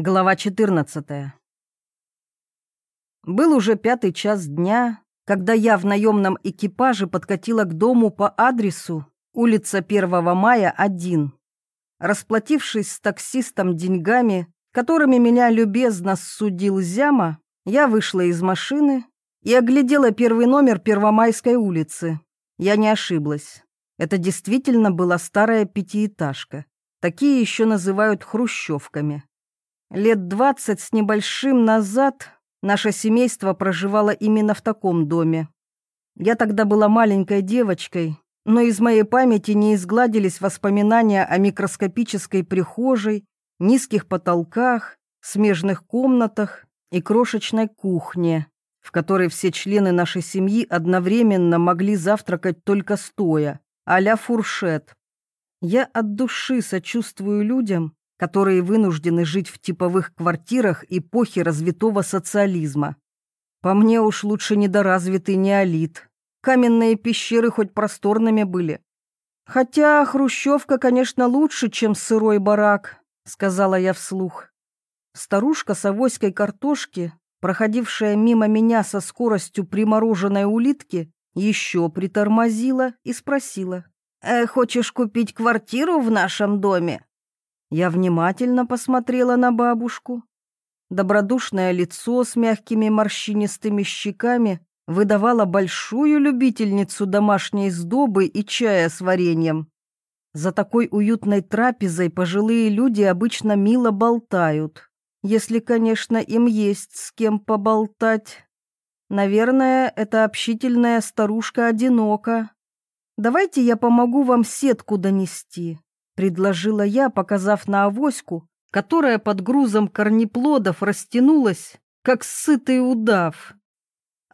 Глава 14 Был уже пятый час дня, когда я в наемном экипаже подкатила к дому по адресу улица 1 мая, 1. Расплатившись с таксистом деньгами, которыми меня любезно судил Зяма, я вышла из машины и оглядела первый номер Первомайской улицы. Я не ошиблась. Это действительно была старая пятиэтажка. Такие еще называют хрущевками. Лет двадцать с небольшим назад наше семейство проживало именно в таком доме. Я тогда была маленькой девочкой, но из моей памяти не изгладились воспоминания о микроскопической прихожей, низких потолках, смежных комнатах и крошечной кухне, в которой все члены нашей семьи одновременно могли завтракать только стоя, а-ля фуршет. Я от души сочувствую людям, которые вынуждены жить в типовых квартирах эпохи развитого социализма. По мне уж лучше недоразвитый неолит. Каменные пещеры хоть просторными были. Хотя хрущевка, конечно, лучше, чем сырой барак, сказала я вслух. Старушка с авоськой картошки, проходившая мимо меня со скоростью примороженной улитки, еще притормозила и спросила. «Э, «Хочешь купить квартиру в нашем доме?» Я внимательно посмотрела на бабушку. Добродушное лицо с мягкими морщинистыми щеками выдавало большую любительницу домашней сдобы и чая с вареньем. За такой уютной трапезой пожилые люди обычно мило болтают, если, конечно, им есть с кем поболтать. Наверное, эта общительная старушка одинока. Давайте я помогу вам сетку донести предложила я, показав на авоську, которая под грузом корнеплодов растянулась, как сытый удав.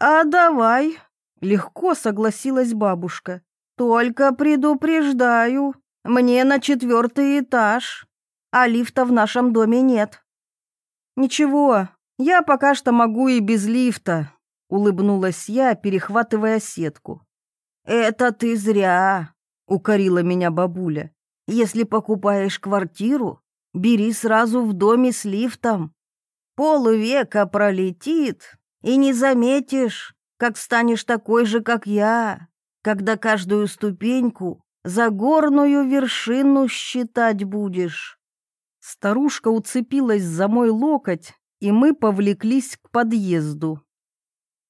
«А давай», — легко согласилась бабушка. «Только предупреждаю, мне на четвертый этаж, а лифта в нашем доме нет». «Ничего, я пока что могу и без лифта», — улыбнулась я, перехватывая сетку. «Это ты зря», — укорила меня бабуля. Если покупаешь квартиру, бери сразу в доме с лифтом. Полувека пролетит, и не заметишь, как станешь такой же, как я, когда каждую ступеньку за горную вершину считать будешь. Старушка уцепилась за мой локоть, и мы повлеклись к подъезду.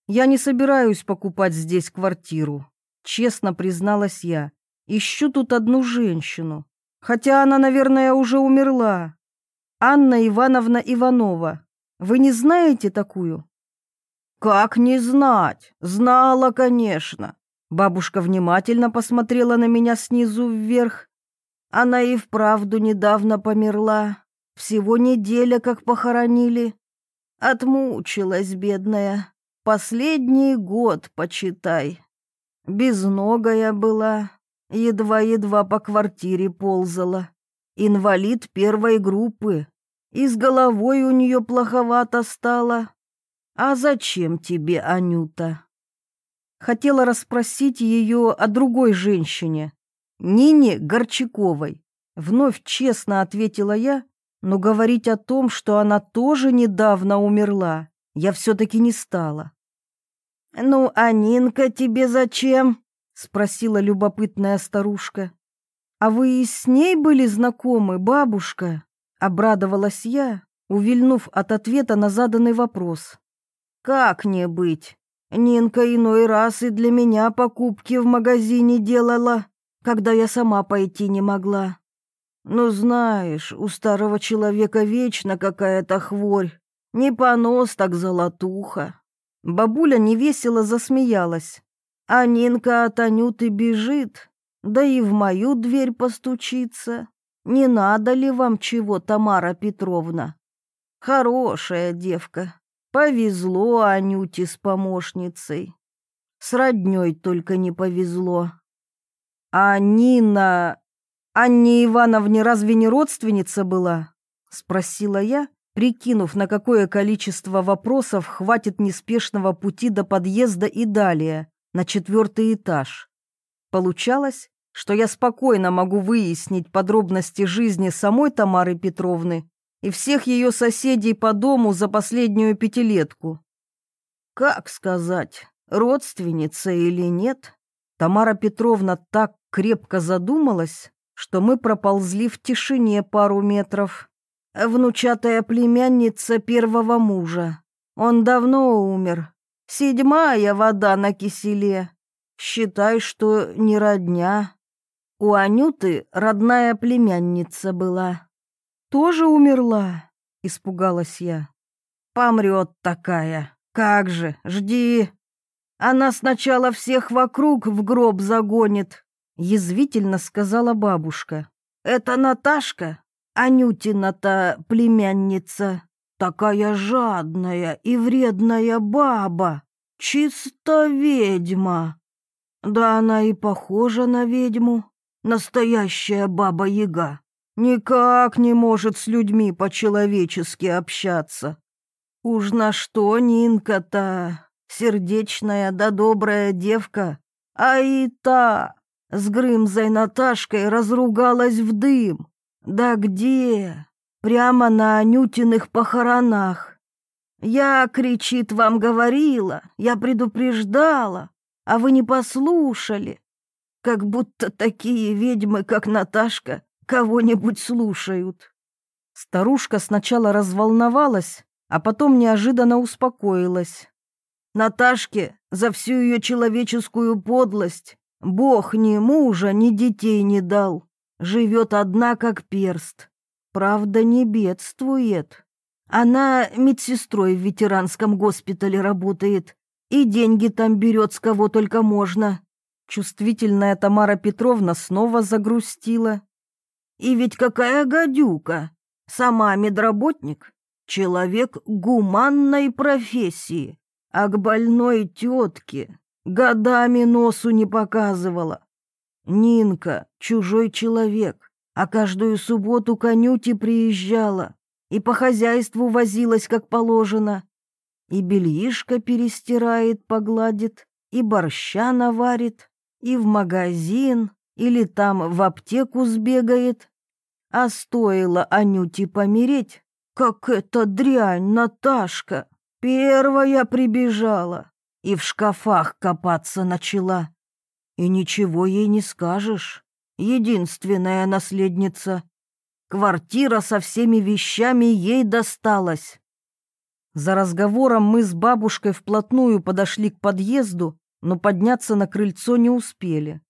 Я не собираюсь покупать здесь квартиру, честно призналась я. Ищу тут одну женщину, хотя она, наверное, уже умерла. Анна Ивановна Иванова. Вы не знаете такую? Как не знать? Знала, конечно. Бабушка внимательно посмотрела на меня снизу вверх. Она и вправду недавно померла. Всего неделя, как похоронили. Отмучилась, бедная. Последний год, почитай. Безногая была, едва-едва по квартире ползала. Инвалид первой группы. И с головой у нее плоховато стало. А зачем тебе, Анюта? Хотела расспросить ее о другой женщине, Нине Горчаковой. Вновь честно ответила я, но говорить о том, что она тоже недавно умерла, я все-таки не стала. «Ну, а Нинка тебе зачем?» — спросила любопытная старушка. «А вы и с ней были знакомы, бабушка?» — обрадовалась я, увильнув от ответа на заданный вопрос. «Как не быть? Нинка иной раз и для меня покупки в магазине делала, когда я сама пойти не могла. Ну, знаешь, у старого человека вечно какая-то хворь, не понос, так золотуха». Бабуля невесело засмеялась. А Нинка от Анюты бежит, да и в мою дверь постучится. Не надо ли вам чего, Тамара Петровна? Хорошая девка. Повезло Анюте с помощницей. С роднёй только не повезло. А Нина... Анне Ивановне разве не родственница была? Спросила я, прикинув, на какое количество вопросов хватит неспешного пути до подъезда и далее на четвертый этаж. Получалось, что я спокойно могу выяснить подробности жизни самой Тамары Петровны и всех ее соседей по дому за последнюю пятилетку. Как сказать, родственница или нет? Тамара Петровна так крепко задумалась, что мы проползли в тишине пару метров. Внучатая племянница первого мужа. Он давно умер. Седьмая вода на киселе. Считай, что не родня. У Анюты родная племянница была. Тоже умерла, испугалась я. Помрет такая. Как же, жди. Она сначала всех вокруг в гроб загонит, язвительно сказала бабушка. Это Наташка, Анютина-то племянница. Такая жадная и вредная баба. Чисто ведьма. Да она и похожа на ведьму. Настоящая баба-яга. Никак не может с людьми по-человечески общаться. Уж на что Нинка-то, сердечная да добрая девка, а и та с Грымзой Наташкой разругалась в дым. Да где? Прямо на Анютиных похоронах. Я, кричит, вам говорила, я предупреждала, а вы не послушали. Как будто такие ведьмы, как Наташка, кого-нибудь слушают. Старушка сначала разволновалась, а потом неожиданно успокоилась. Наташке за всю ее человеческую подлость Бог ни мужа, ни детей не дал. Живет одна, как перст. Правда, не бедствует. Она медсестрой в ветеранском госпитале работает и деньги там берет с кого только можно. Чувствительная Тамара Петровна снова загрустила. И ведь какая гадюка! Сама медработник, человек гуманной профессии, а к больной тетке годами носу не показывала. Нинка — чужой человек, а каждую субботу к Анюте приезжала и по хозяйству возилась, как положено. И бельишко перестирает, погладит, и борща наварит, и в магазин, или там в аптеку сбегает. А стоило Анюте помереть, как эта дрянь Наташка первая прибежала и в шкафах копаться начала. И ничего ей не скажешь. Единственная наследница. Квартира со всеми вещами ей досталась. За разговором мы с бабушкой вплотную подошли к подъезду, но подняться на крыльцо не успели.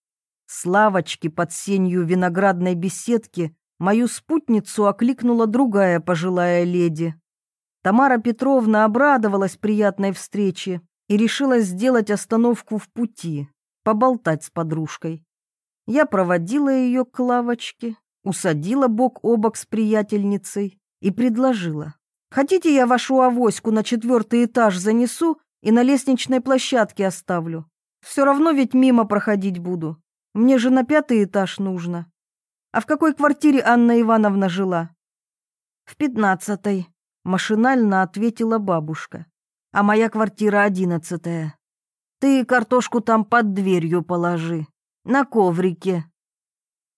С лавочки под сенью виноградной беседки мою спутницу окликнула другая пожилая леди. Тамара Петровна обрадовалась приятной встрече и решила сделать остановку в пути, поболтать с подружкой. Я проводила ее к лавочке, усадила бок о бок с приятельницей и предложила. «Хотите, я вашу авоську на четвертый этаж занесу и на лестничной площадке оставлю? Все равно ведь мимо проходить буду. Мне же на пятый этаж нужно. А в какой квартире Анна Ивановна жила?» «В пятнадцатой», — машинально ответила бабушка. «А моя квартира одиннадцатая. Ты картошку там под дверью положи, на коврике».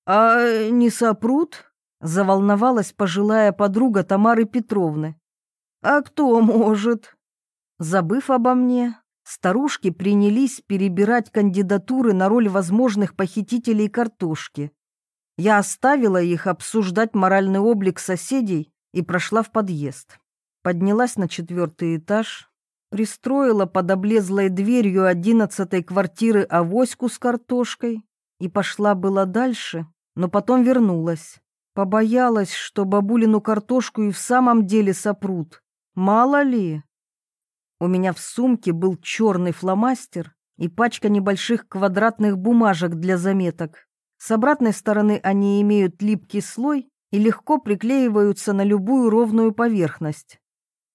«А не сопрут?» — заволновалась пожилая подруга Тамары Петровны. «А кто может?» Забыв обо мне, старушки принялись перебирать кандидатуры на роль возможных похитителей картошки. Я оставила их обсуждать моральный облик соседей и прошла в подъезд. Поднялась на четвертый этаж, пристроила под облезлой дверью одиннадцатой квартиры авоську с картошкой и пошла было дальше, но потом вернулась. Побоялась, что бабулину картошку и в самом деле сопрут. Мало ли. У меня в сумке был черный фломастер и пачка небольших квадратных бумажек для заметок. С обратной стороны они имеют липкий слой и легко приклеиваются на любую ровную поверхность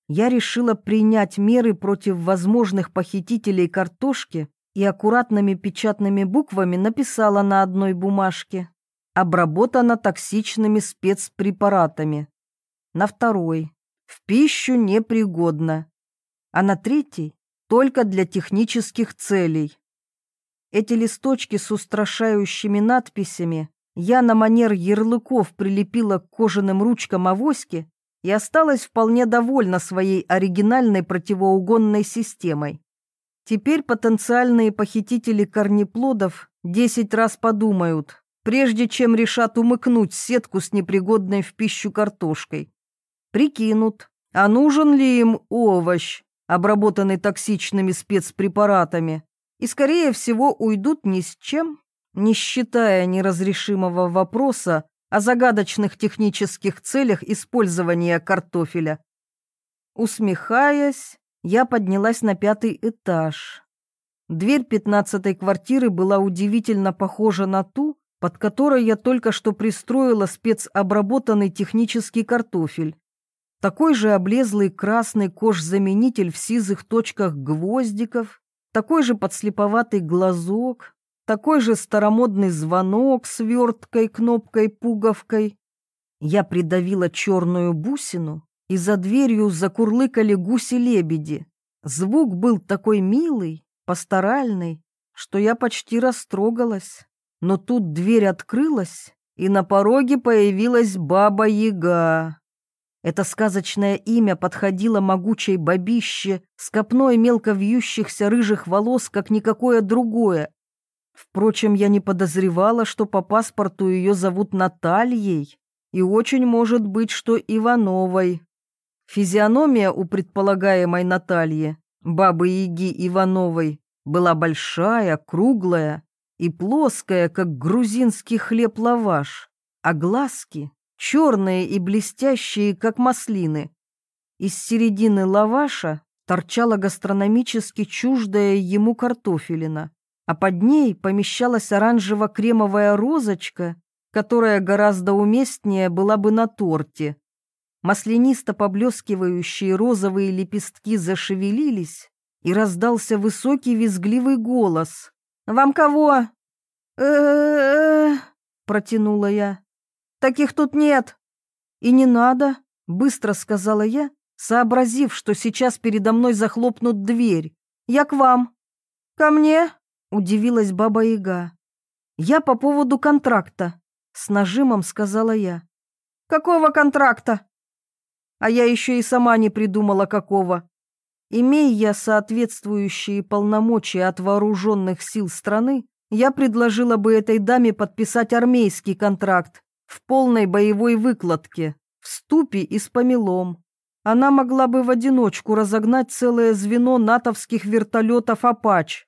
я решила принять меры против возможных похитителей картошки и аккуратными печатными буквами написала на одной бумажке «Обработана токсичными спецпрепаратами». На второй «В пищу непригодна». А на третий «Только для технических целей». Эти листочки с устрашающими надписями я на манер ярлыков прилепила к кожаным ручкам авоськи и осталась вполне довольна своей оригинальной противоугонной системой. Теперь потенциальные похитители корнеплодов десять раз подумают, прежде чем решат умыкнуть сетку с непригодной в пищу картошкой. Прикинут, а нужен ли им овощ, обработанный токсичными спецпрепаратами, и, скорее всего, уйдут ни с чем, не считая неразрешимого вопроса о загадочных технических целях использования картофеля. Усмехаясь, я поднялась на пятый этаж. Дверь пятнадцатой квартиры была удивительно похожа на ту, под которой я только что пристроила спецобработанный технический картофель. Такой же облезлый красный кожзаменитель в сизых точках гвоздиков, такой же подслеповатый глазок, такой же старомодный звонок с верткой, кнопкой, пуговкой. Я придавила черную бусину, и за дверью закурлыкали гуси-лебеди. Звук был такой милый, пасторальный, что я почти растрогалась. Но тут дверь открылась, и на пороге появилась Баба-Яга. Это сказочное имя подходило могучей бабище с копной мелко вьющихся рыжих волос, как никакое другое. Впрочем, я не подозревала, что по паспорту ее зовут Натальей, и очень может быть, что Ивановой. Физиономия у предполагаемой Натальи, бабы-яги Ивановой, была большая, круглая и плоская, как грузинский хлеб-лаваш, а глазки черные и блестящие, как маслины. Из середины лаваша торчала гастрономически чуждая ему картофелина, а под ней помещалась оранжево-кремовая розочка, которая гораздо уместнее была бы на торте. Маслянисто поблескивающие розовые лепестки зашевелились, и раздался высокий визгливый голос. «Вам кого?» «Э-э-э-э», протянула я. «Таких тут нет». «И не надо», — быстро сказала я, сообразив, что сейчас передо мной захлопнут дверь. «Я к вам». «Ко мне?» — удивилась Баба-Яга. «Я по поводу контракта», — с нажимом сказала я. «Какого контракта?» а я еще и сама не придумала какого. Имея я соответствующие полномочия от вооруженных сил страны, я предложила бы этой даме подписать армейский контракт в полной боевой выкладке, в ступе и с помелом. Она могла бы в одиночку разогнать целое звено натовских вертолетов «Апач».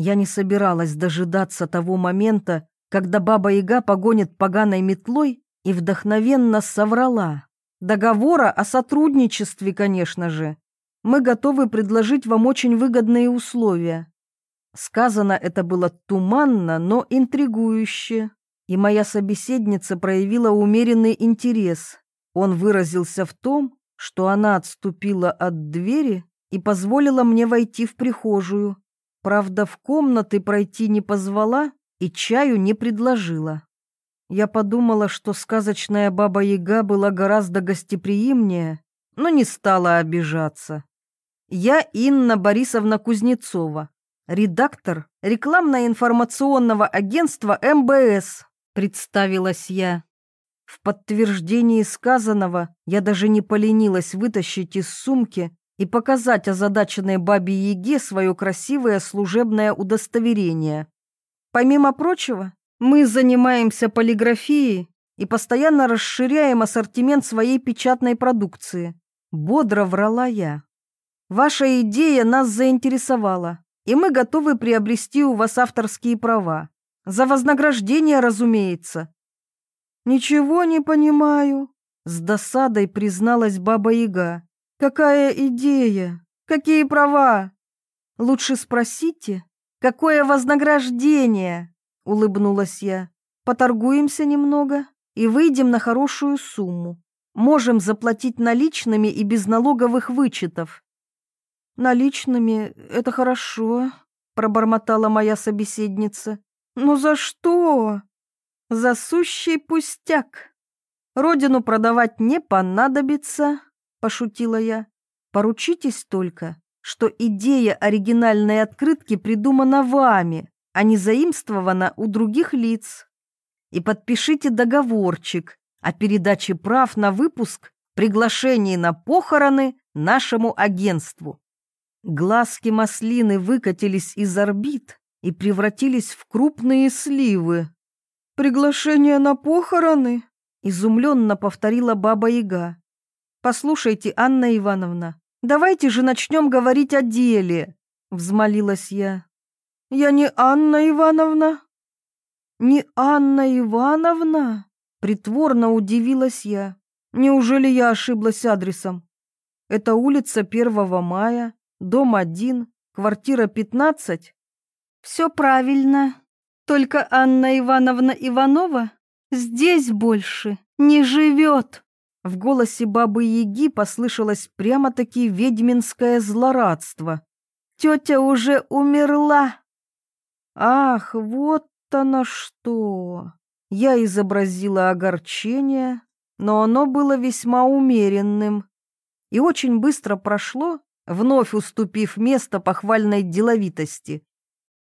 Я не собиралась дожидаться того момента, когда Баба-Яга погонит поганой метлой и вдохновенно соврала. Договора о сотрудничестве, конечно же. Мы готовы предложить вам очень выгодные условия. Сказано это было туманно, но интригующе, и моя собеседница проявила умеренный интерес. Он выразился в том, что она отступила от двери и позволила мне войти в прихожую. Правда, в комнаты пройти не позвала и чаю не предложила. Я подумала, что сказочная баба-яга была гораздо гостеприимнее, но не стала обижаться. Я Инна Борисовна Кузнецова, редактор рекламно-информационного агентства МБС, представилась я. В подтверждении сказанного я даже не поленилась вытащить из сумки и показать озадаченной бабе-яге свое красивое служебное удостоверение. Помимо прочего, мы занимаемся полиграфией и постоянно расширяем ассортимент своей печатной продукции. Бодро врала я. Ваша идея нас заинтересовала, и мы готовы приобрести у вас авторские права. За вознаграждение, разумеется. Ничего не понимаю, с досадой призналась Баба-Яга. Какая идея? Какие права? Лучше спросите, какое вознаграждение? улыбнулась я. Поторгуемся немного и выйдем на хорошую сумму. Можем заплатить наличными и без налоговых вычетов. Наличными — это хорошо, пробормотала моя собеседница. Но за что? За сущий пустяк. Родину продавать не понадобится, пошутила я. Поручитесь только, что идея оригинальной открытки придумана вами, а не заимствована у других лиц. И подпишите договорчик о передаче прав на выпуск приглашении на похороны нашему агентству. Глазки маслины выкатились из орбит и превратились в крупные сливы. «Приглашение на похороны?» — изумленно повторила Баба-Яга. «Послушайте, Анна Ивановна, давайте же начнем говорить о деле», — взмолилась я. «Я не Анна Ивановна». «Не Анна Ивановна?» — притворно удивилась я. «Неужели я ошиблась адресом? Это улица 1 мая, дом 1, квартира 15?» «Все правильно», только Анна Ивановна Иванова здесь больше не живет. В голосе бабы-яги послышалось прямо-таки ведьминское злорадство. Тетя уже умерла. Ах, вот она что! Я изобразила огорчение, но оно было весьма умеренным и очень быстро прошло, вновь уступив место похвальной деловитости.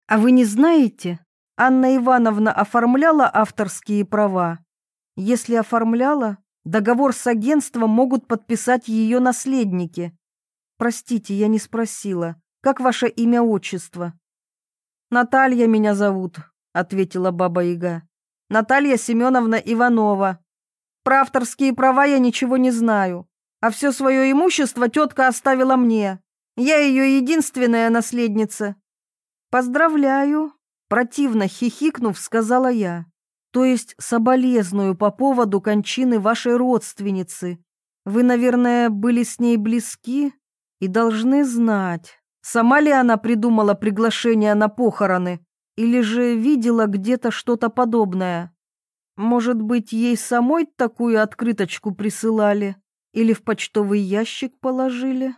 А вы не знаете, Анна Ивановна оформляла авторские права? Если оформляла, договор с агентством могут подписать ее наследники. Простите, я не спросила. Как ваше имя-отчество? Наталья меня зовут, ответила баба Яга. Наталья Семеновна Иванова. Про авторские права я ничего не знаю, а все свое имущество тетка оставила мне. Я ее единственная наследница. Поздравляю, Противно хихикнув, сказала я. То есть соболезную по поводу кончины вашей родственницы. Вы, наверное, были с ней близки и должны знать, сама ли она придумала приглашение на похороны или же видела где-то что-то подобное. Может быть, ей самой такую открыточку присылали или в почтовый ящик положили?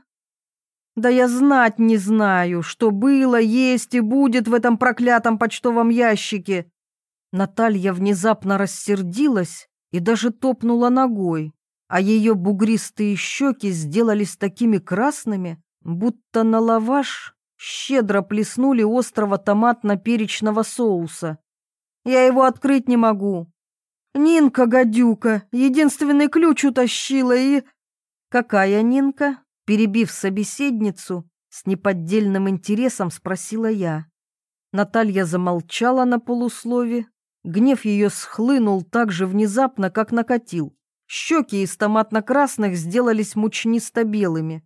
Да я знать не знаю, что было, есть и будет в этом проклятом почтовом ящике. Наталья внезапно рассердилась и даже топнула ногой, а ее бугристые щеки сделались такими красными, будто на лаваш щедро плеснули острого томатно-перечного соуса. Я его открыть не могу. Нинка, гадюка, единственный ключ утащила и... Какая Нинка? Перебив собеседницу, с неподдельным интересом спросила я. Наталья замолчала на полуслове. Гнев ее схлынул так же внезапно, как накатил. Щеки из томатно-красных сделались мучнисто-белыми.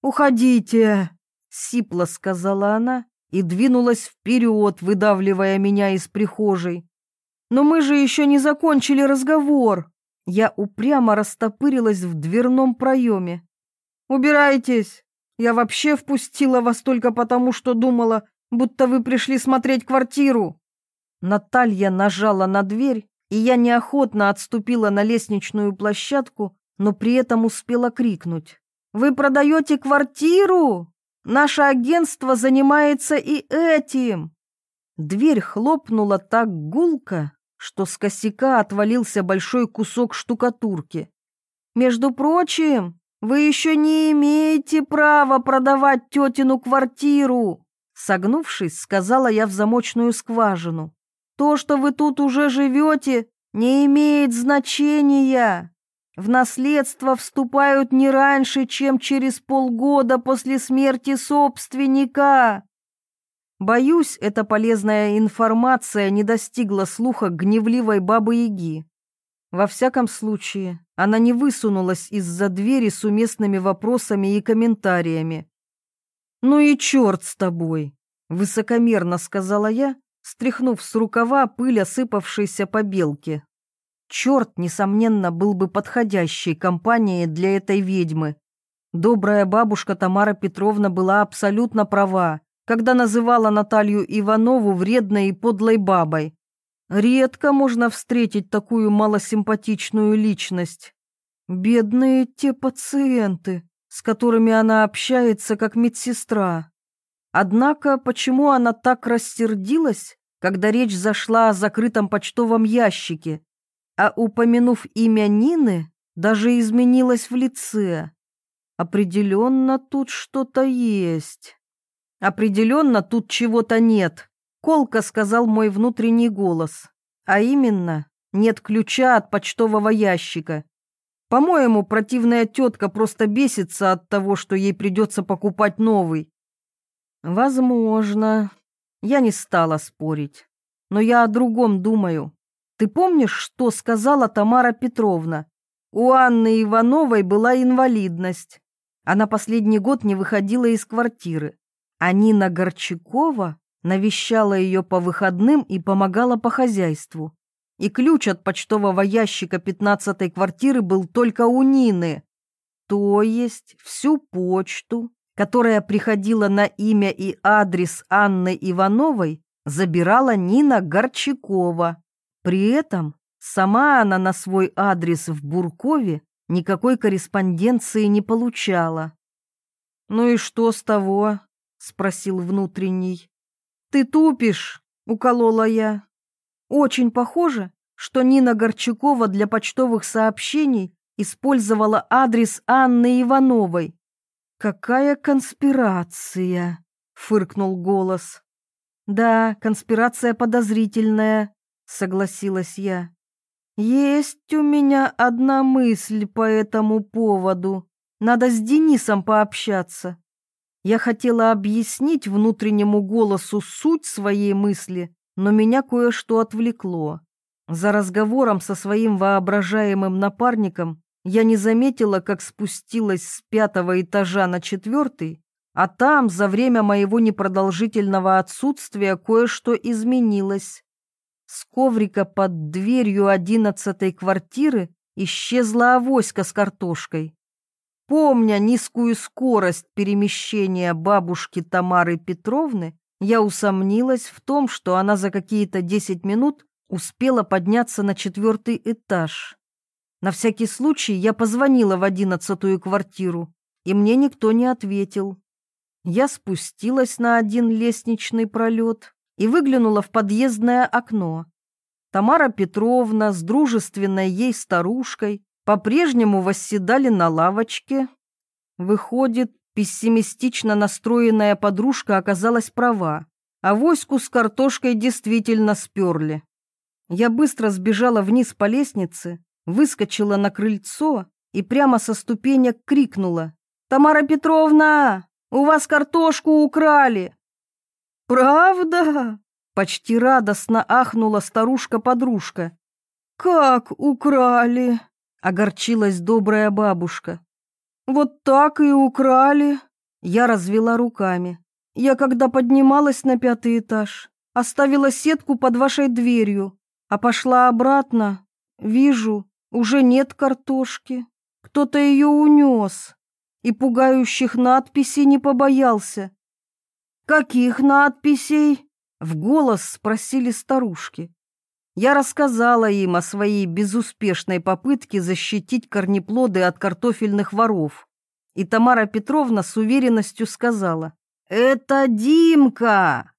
«Уходите!» — сипло сказала она и двинулась вперед, выдавливая меня из прихожей. «Но мы же еще не закончили разговор!» Я упрямо растопырилась в дверном проеме. «Убирайтесь! Я вообще впустила вас только потому, что думала, будто вы пришли смотреть квартиру!» Наталья нажала на дверь, и я неохотно отступила на лестничную площадку, но при этом успела крикнуть. «Вы продаете квартиру? Наше агентство занимается и этим!» Дверь хлопнула так гулко, что с косяка отвалился большой кусок штукатурки. «Между прочим, вы еще не имеете права продавать тетину квартиру!» Согнувшись, сказала я в замочную скважину. «То, что вы тут уже живете, не имеет значения. В наследство вступают не раньше, чем через полгода после смерти собственника». Боюсь, эта полезная информация не достигла слуха гневливой бабы-яги. Во всяком случае, она не высунулась из-за двери с уместными вопросами и комментариями. «Ну и черт с тобой!» — высокомерно сказала я, стряхнув с рукава пыль, осыпавшейся по белке. Черт, несомненно, был бы подходящей компанией для этой ведьмы. Добрая бабушка Тамара Петровна была абсолютно права, когда называла Наталью Иванову вредной и подлой бабой. Редко можно встретить такую малосимпатичную личность. Бедные те пациенты, с которыми она общается как медсестра. Однако почему она так рассердилась, когда речь зашла о закрытом почтовом ящике, а упомянув имя Нины, даже изменилась в лице? Определенно тут что-то есть. Определенно тут чего-то нет. Колко сказал мой внутренний голос. А именно, нет ключа от почтового ящика. По-моему, противная тетка просто бесится от того, что ей придется покупать новый. Возможно. Я не стала спорить. Но я о другом думаю. Ты помнишь, что сказала Тамара Петровна? У Анны Ивановой была инвалидность. Она последний год не выходила из квартиры. А Нина Горчакова навещала ее по выходным и помогала по хозяйству. И ключ от почтового ящика пятнадцатой квартиры был только у Нины. То есть всю почту, которая приходила на имя и адрес Анны Ивановой, забирала Нина Горчакова. При этом сама она на свой адрес в Буркове никакой корреспонденции не получала. «Ну и что с того?» — спросил внутренний. «Ты тупишь», — уколола я. «Очень похоже, что Нина Горчакова для почтовых сообщений использовала адрес Анны Ивановой. «Какая конспирация!» — фыркнул голос. «Да, конспирация подозрительная», — согласилась я. «Есть у меня одна мысль по этому поводу. Надо с Денисом пообщаться». Я хотела объяснить внутреннему голосу суть своей мысли, но меня кое-что отвлекло. За разговором со своим воображаемым напарником я не заметила, как спустилась с пятого этажа на четвертый, а там за время моего непродолжительного отсутствия кое-что изменилось. С коврика под дверью одиннадцатой квартиры исчезла авоська с картошкой. Помня низкую скорость перемещения бабушки Тамары Петровны, я усомнилась в том, что она за какие-то десять минут успела подняться на четвертый этаж. На всякий случай я позвонила в одиннадцатую квартиру, и мне никто не ответил. Я спустилась на один лестничный пролет и выглянула в подъездное окно. Тамара Петровна с дружественной ей старушкой по-прежнему восседали на лавочке. Выходит, пессимистично настроенная подружка оказалась права, а воську с картошкой действительно сперли. Я быстро сбежала вниз по лестнице, выскочила на крыльцо и прямо со ступенек крикнула. «Тамара Петровна, у вас картошку украли!» «Правда?» — почти радостно ахнула старушка-подружка. «Как украли?» Огорчилась добрая бабушка. Вот так и украли. Я развела руками. Я когда поднималась на пятый этаж, оставила сетку под вашей дверью, а пошла обратно. Вижу, уже нет картошки. Кто-то ее унес. И пугающих надписей не побоялся. «Каких надписей?» — в голос спросили старушки. Я рассказала им о своей безуспешной попытке защитить корнеплоды от картофельных воров. И Тамара Петровна с уверенностью сказала, «Это Димка!»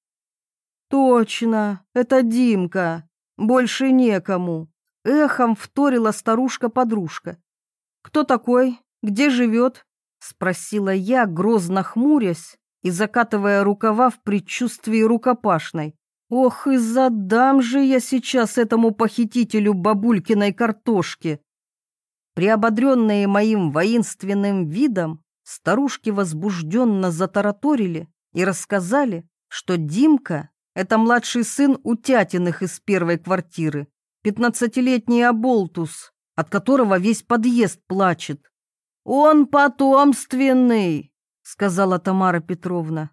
«Точно, это Димка. Больше некому», — эхом вторила старушка-подружка. «Кто такой? Где живет?» — спросила я, грозно хмурясь и закатывая рукава в предчувствии рукопашной. Ох, и задам же я сейчас этому похитителю бабулькиной картошки. Приободренные моим воинственным видом, старушки возбужденно затараторили и рассказали, что Димка — это младший сын Утятиных из первой квартиры, пятнадцатилетний оболтус, от которого весь подъезд плачет. «Он потомственный», — сказала Тамара Петровна.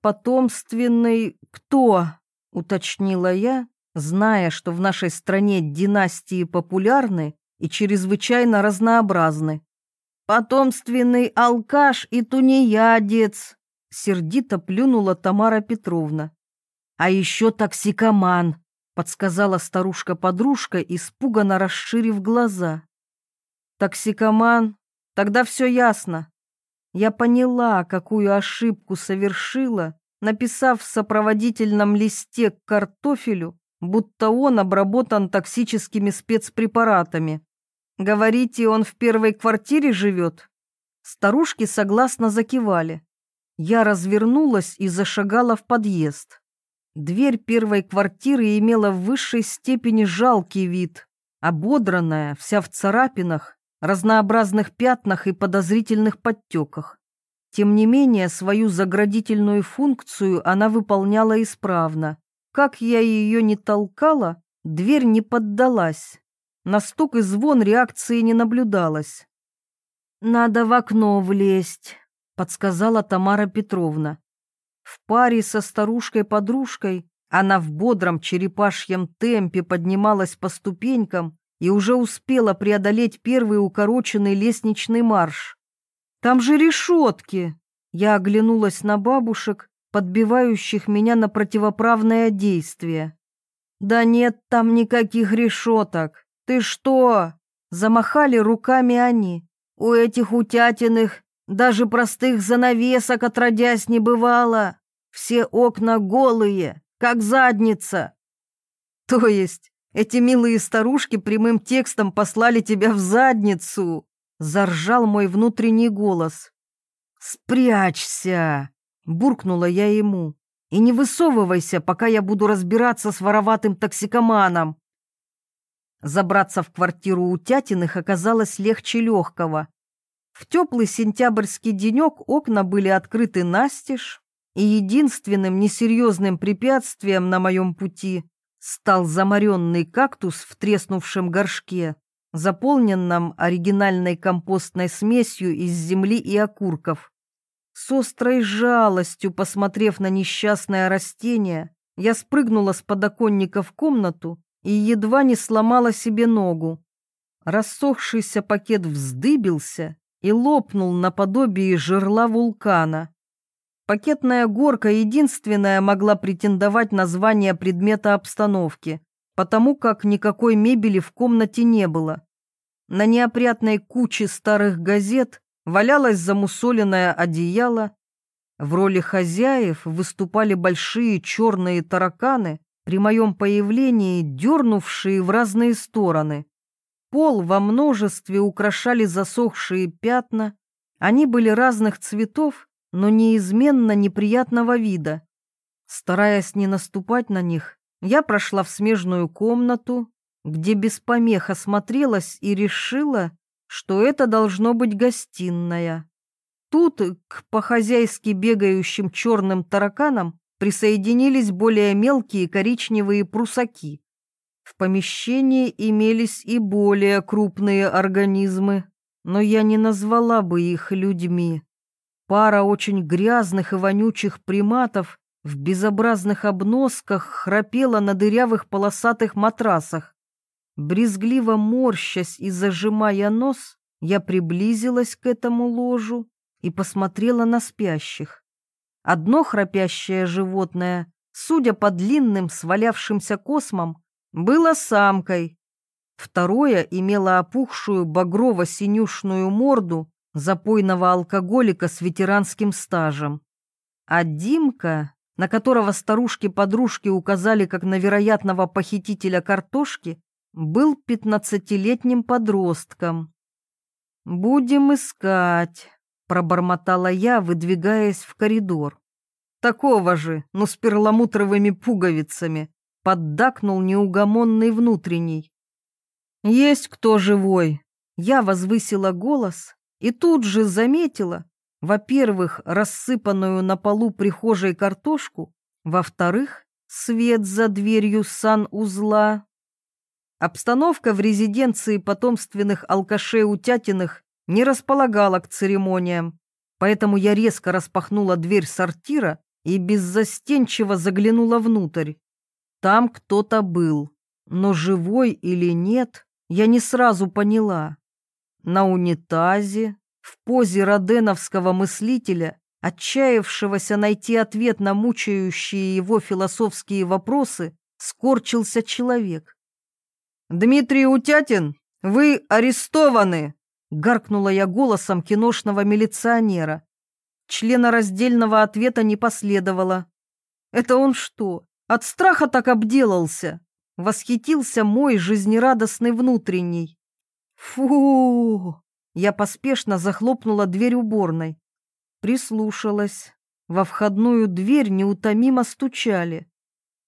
«Потомственный кто?» — уточнила я, зная, что в нашей стране династии популярны и чрезвычайно разнообразны. «Потомственный алкаш и тунеядец!» — сердито плюнула Тамара Петровна. «А еще токсикоман!» — подсказала старушка-подружка, испуганно расширив глаза. «Токсикоман? Тогда все ясно. Я поняла, какую ошибку совершила, написав в сопроводительном листе к картофелю, будто он обработан токсическими спецпрепаратами. Говорите, он в первой квартире живет? Старушки согласно закивали. Я развернулась и зашагала в подъезд. Дверь первой квартиры имела в высшей степени жалкий вид, ободранная, вся в царапинах, разнообразных пятнах и подозрительных подтеках. Тем не менее, свою заградительную функцию она выполняла исправно. Как я ее не толкала, дверь не поддалась. На стук и звон реакции не наблюдалось. «Надо в окно влезть», — подсказала Тамара Петровна. В паре со старушкой-подружкой она в бодром черепашьем темпе поднималась по ступенькам и уже успела преодолеть первый укороченный лестничный марш. «Там же решетки!» Я оглянулась на бабушек, подбивающих меня на противоправное действие. «Да нет там никаких решеток! Ты что?» Замахали руками они. «У этих утятиных даже простых занавесок отродясь не бывало. Все окна голые, как задница». «То есть эти милые старушки прямым текстом послали тебя в задницу?» Заржал мой внутренний голос. «Спрячься!» — буркнула я ему. «И не высовывайся, пока я буду разбираться с вороватым токсикоманом!» Забраться в квартиру у Тятиных оказалось легче легкого. В теплый сентябрьский денек окна были открыты настежь, и единственным несерьезным препятствием на моем пути стал заморенный кактус в треснувшем горшке заполненном оригинальной компостной смесью из земли и окурков. С острой жалостью, посмотрев на несчастное растение, я спрыгнула с подоконника в комнату и едва не сломала себе ногу. Рассохшийся пакет вздыбился и лопнул наподобие жерла вулкана. Пакетная горка единственная могла претендовать на звание предмета обстановки, потому как никакой мебели в комнате не было. На неопрятной куче старых газет валялось замусоленное одеяло. В роли хозяев выступали большие черные тараканы, при моем появлении дернувшие в разные стороны. Пол во множестве украшали засохшие пятна. Они были разных цветов, но неизменно неприятного вида. Стараясь не наступать на них, я прошла в смежную комнату, где без помех осмотрелась и решила, что это должно быть гостиная. Тут к по-хозяйски бегающим черным тараканам присоединились более мелкие коричневые прусаки. В помещении имелись и более крупные организмы, но я не назвала бы их людьми. Пара очень грязных и вонючих приматов в безобразных обносках храпела на дырявых полосатых матрасах. Брезгливо морщась и зажимая нос, я приблизилась к этому ложу и посмотрела на спящих. Одно храпящее животное, судя по длинным свалявшимся космам, было самкой. Второе имело опухшую багрово-синюшную морду запойного алкоголика с ветеранским стажем. А Димка, на которого старушки-подружки указали как на вероятного похитителя картошки, был пятнадцатилетним подростком. «Будем искать», — пробормотала я, выдвигаясь в коридор. «Такого же, но с перламутровыми пуговицами», — поддакнул неугомонный внутренний. «Есть кто живой?» Я возвысила голос и тут же заметила, во-первых, рассыпанную на полу прихожей картошку, во-вторых, свет за дверью санузла. Обстановка в резиденции потомственных алкашей-утятиных не располагала к церемониям, поэтому я резко распахнула дверь сортира и беззастенчиво заглянула внутрь. Там кто-то был, но живой или нет, я не сразу поняла. На унитазе, в позе роденовского мыслителя, отчаявшегося найти ответ на мучающие его философские вопросы, скорчился человек. «Дмитрий Утятин, вы арестованы!» — гаркнула я голосом киношного милиционера. Члена раздельного ответа не последовало. «Это он что, от страха так обделался?» — восхитился мой жизнерадостный внутренний. «Фу!» — я поспешно захлопнула дверь уборной. Прислушалась. Во входную дверь неутомимо стучали.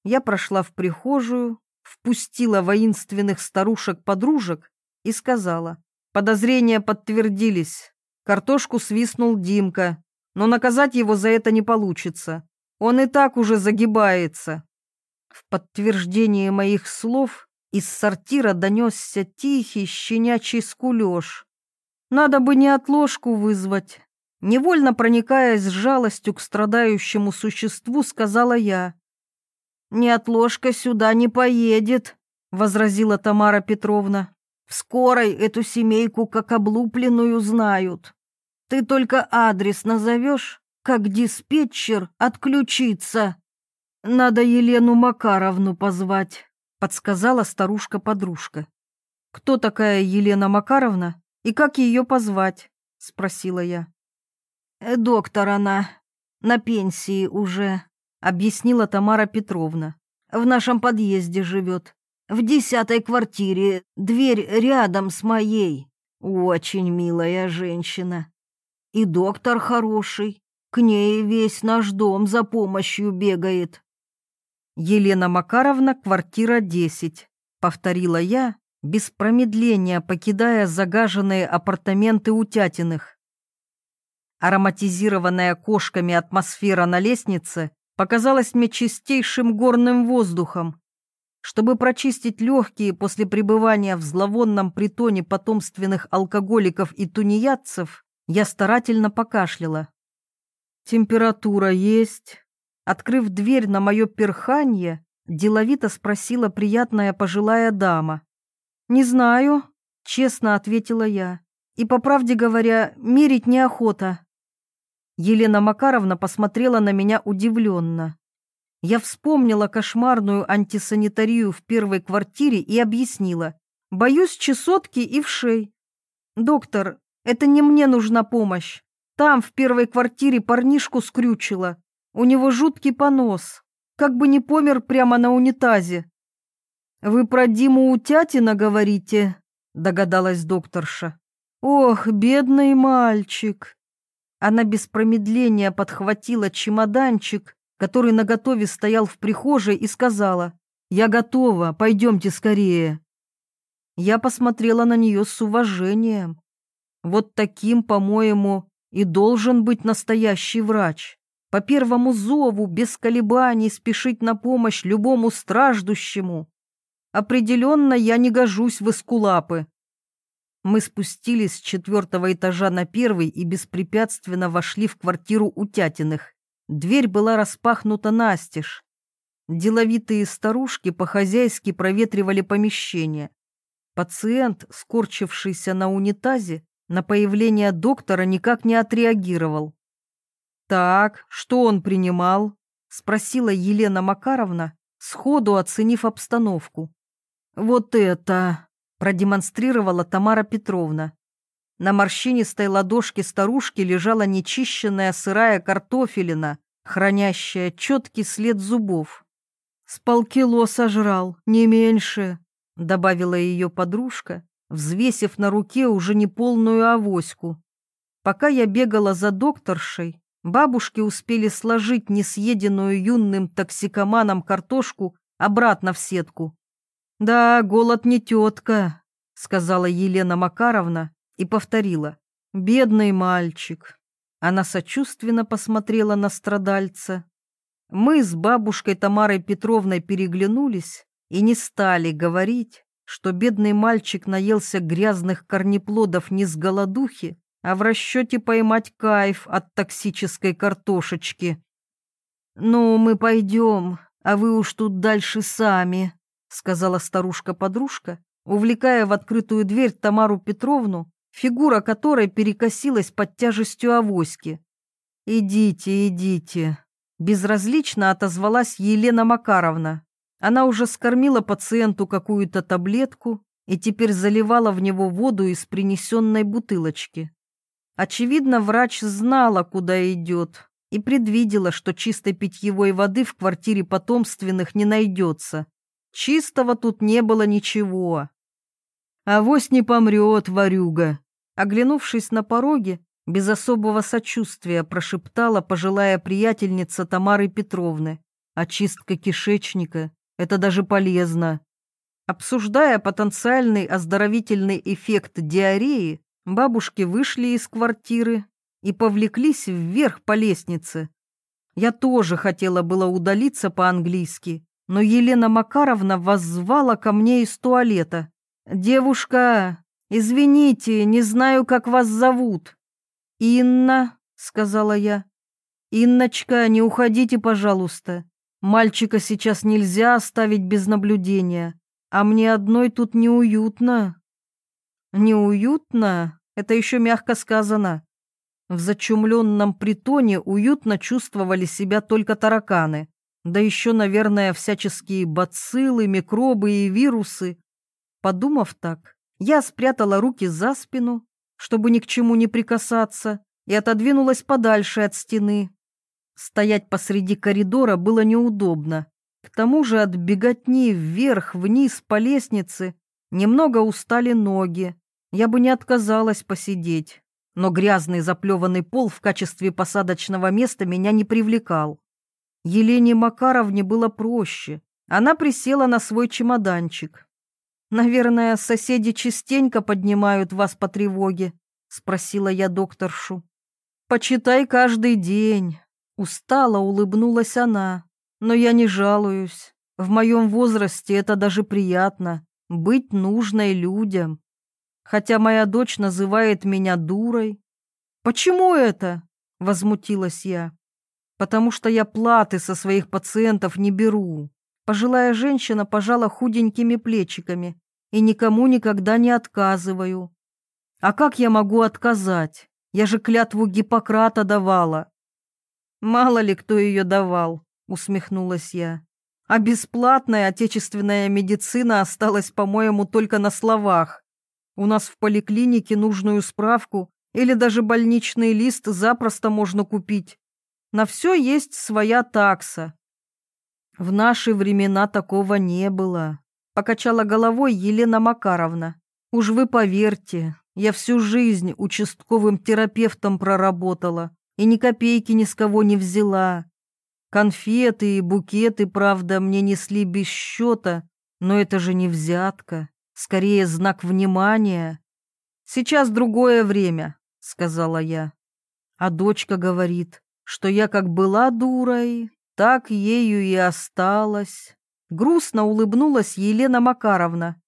Я прошла в прихожую, впустила воинственных старушек-подружек и сказала, Подозрения подтвердились. Картошку свистнул Димка, но наказать его за это не получится. Он и так уже загибается. В подтверждение моих слов из сортира донесся тихий щенячий скулеж. Надо бы не отложку вызвать. Невольно проникаясь с жалостью к страдающему существу, сказала я. «Неотложка сюда не поедет», — возразила Тамара Петровна. «В скорой эту семейку как облупленную знают. Ты только адрес назовешь, как диспетчер отключится. Надо Елену Макаровну позвать», — подсказала старушка-подружка. «Кто такая Елена Макаровна и как ее позвать?» — спросила я. «Э, «Доктор она, на пенсии уже», — объяснила Тамара Петровна. «В нашем подъезде живет. В десятой квартире, дверь рядом с моей. Очень милая женщина. И доктор хороший. К ней весь наш дом за помощью бегает». «Елена Макаровна, квартира 10», — повторила я, без промедления покидая загаженные апартаменты Утятиных. Ароматизированная кошками атмосфера на лестнице показалась мне чистейшим горным воздухом. Чтобы прочистить легкие после пребывания в зловонном притоне потомственных алкоголиков и тунеядцев, я старательно покашляла. «Температура есть?» Открыв дверь на мое перханье, деловито спросила приятная пожилая дама. «Не знаю», — честно ответила я. «И, по правде говоря, мерить неохота». Елена Макаровна посмотрела на меня удивленно. Я вспомнила кошмарную антисанитарию в первой квартире и объяснила. Боюсь чесотки и вшей. Доктор, это не мне нужна помощь. Там, в первой квартире, парнишку скрючило. У него жуткий понос. Как бы не помер прямо на унитазе. «Вы про Диму Утятина говорите?» — догадалась докторша. «Ох, бедный мальчик!» Она без промедления подхватила чемоданчик, который наготове стоял в прихожей, и сказала, «Я готова, пойдемте скорее». Я посмотрела на нее с уважением. Вот таким, по-моему, и должен быть настоящий врач. По первому зову, без колебаний, спешить на помощь любому страждущему. Определенно я не гожусь в эскулапы. Мы спустились с четвертого этажа на первый и беспрепятственно вошли в квартиру Утятиных. Дверь была распахнута настежь. Деловитые старушки по-хозяйски проветривали помещение. Пациент, скорчившийся на унитазе, на появление доктора никак не отреагировал. «Так, что он принимал?» — спросила Елена Макаровна, сходу оценив обстановку. «Вот это!» продемонстрировала Тамара Петровна. На морщинистой ладошке старушки лежала нечищенная сырая картофелина, хранящая четкий след зубов. «С полкило сожрал, не меньше», — добавила ее подружка, взвесив на руке уже неполную авоську. Пока я бегала за докторшей, бабушки успели сложить несъеденную юным токсикоманом картошку обратно в сетку. «Да, голод не тетка», — сказала Елена Макаровна и повторила. «Бедный мальчик». Она сочувственно посмотрела на страдальца. Мы с бабушкой Тамарой Петровной переглянулись и не стали говорить, что бедный мальчик наелся грязных корнеплодов не с голодухи, а в расчете поймать кайф от токсической картошечки. «Ну, мы пойдем, а вы уж тут дальше сами», сказала старушка-подружка, увлекая в открытую дверь Тамару Петровну, фигура которой перекосилась под тяжестью авоськи. «Идите, идите», — безразлично отозвалась Елена Макаровна. Она уже скормила пациенту какую-то таблетку и теперь заливала в него воду из принесенной бутылочки. Очевидно, врач знала, куда идет, и предвидела, что чистой питьевой воды в квартире потомственных не найдется. Чистого тут не было ничего. Авось не помрет, ворюга. Оглянувшись на пороге, без особого сочувствия прошептала пожилая приятельница Тамары Петровны. Очистка кишечника — это даже полезно. Обсуждая потенциальный оздоровительный эффект диареи, бабушки вышли из квартиры и повлеклись вверх по лестнице. Я тоже хотела было удалиться по-английски, но Елена Макаровна воззвала ко мне из туалета. «Девушка, извините, не знаю, как вас зовут». «Инна», — сказала я. «Инночка, не уходите, пожалуйста. Мальчика сейчас нельзя оставить без наблюдения, а мне одной тут неуютно». «Неуютно? Это еще мягко сказано. В зачумленном притоне уютно чувствовали себя только тараканы, да еще, наверное, всяческие бациллы, микробы и вирусы. Подумав так, я спрятала руки за спину, чтобы ни к чему не прикасаться, и отодвинулась подальше от стены. Стоять посреди коридора было неудобно. К тому же от беготни вверх-вниз по лестнице немного устали ноги. Я бы не отказалась посидеть но грязный заплеванный пол в качестве посадочного места меня не привлекал. Елене Макаровне было проще. Она присела на свой чемоданчик. «Наверное, соседи частенько поднимают вас по тревоге?» — спросила я докторшу. «Почитай каждый день». Устало улыбнулась она. «Но я не жалуюсь. В моем возрасте это даже приятно — быть нужной людям хотя моя дочь называет меня дурой. Почему это? Возмутилась я. Потому что я платы со своих пациентов не беру. Пожилая женщина пожала худенькими плечиками и никому никогда не отказываю. А как я могу отказать? Я же клятву Гиппократа давала. Мало ли кто ее давал, усмехнулась я. А бесплатная отечественная медицина осталась, по-моему, только на словах. У нас в поликлинике нужную справку или даже больничный лист запросто можно купить. На все есть своя такса. В наши времена такого не было. Покачала головой Елена Макаровна. Уж вы поверьте, я всю жизнь участковым терапевтом проработала и ни копейки ни с кого не взяла. Конфеты и букеты, правда, мне несли без счета, но это же не взятка скорее знак внимания. Сейчас другое время, сказала я. А дочка говорит, что я как была дурой, так ею и осталась. Грустно улыбнулась Елена Макаровна.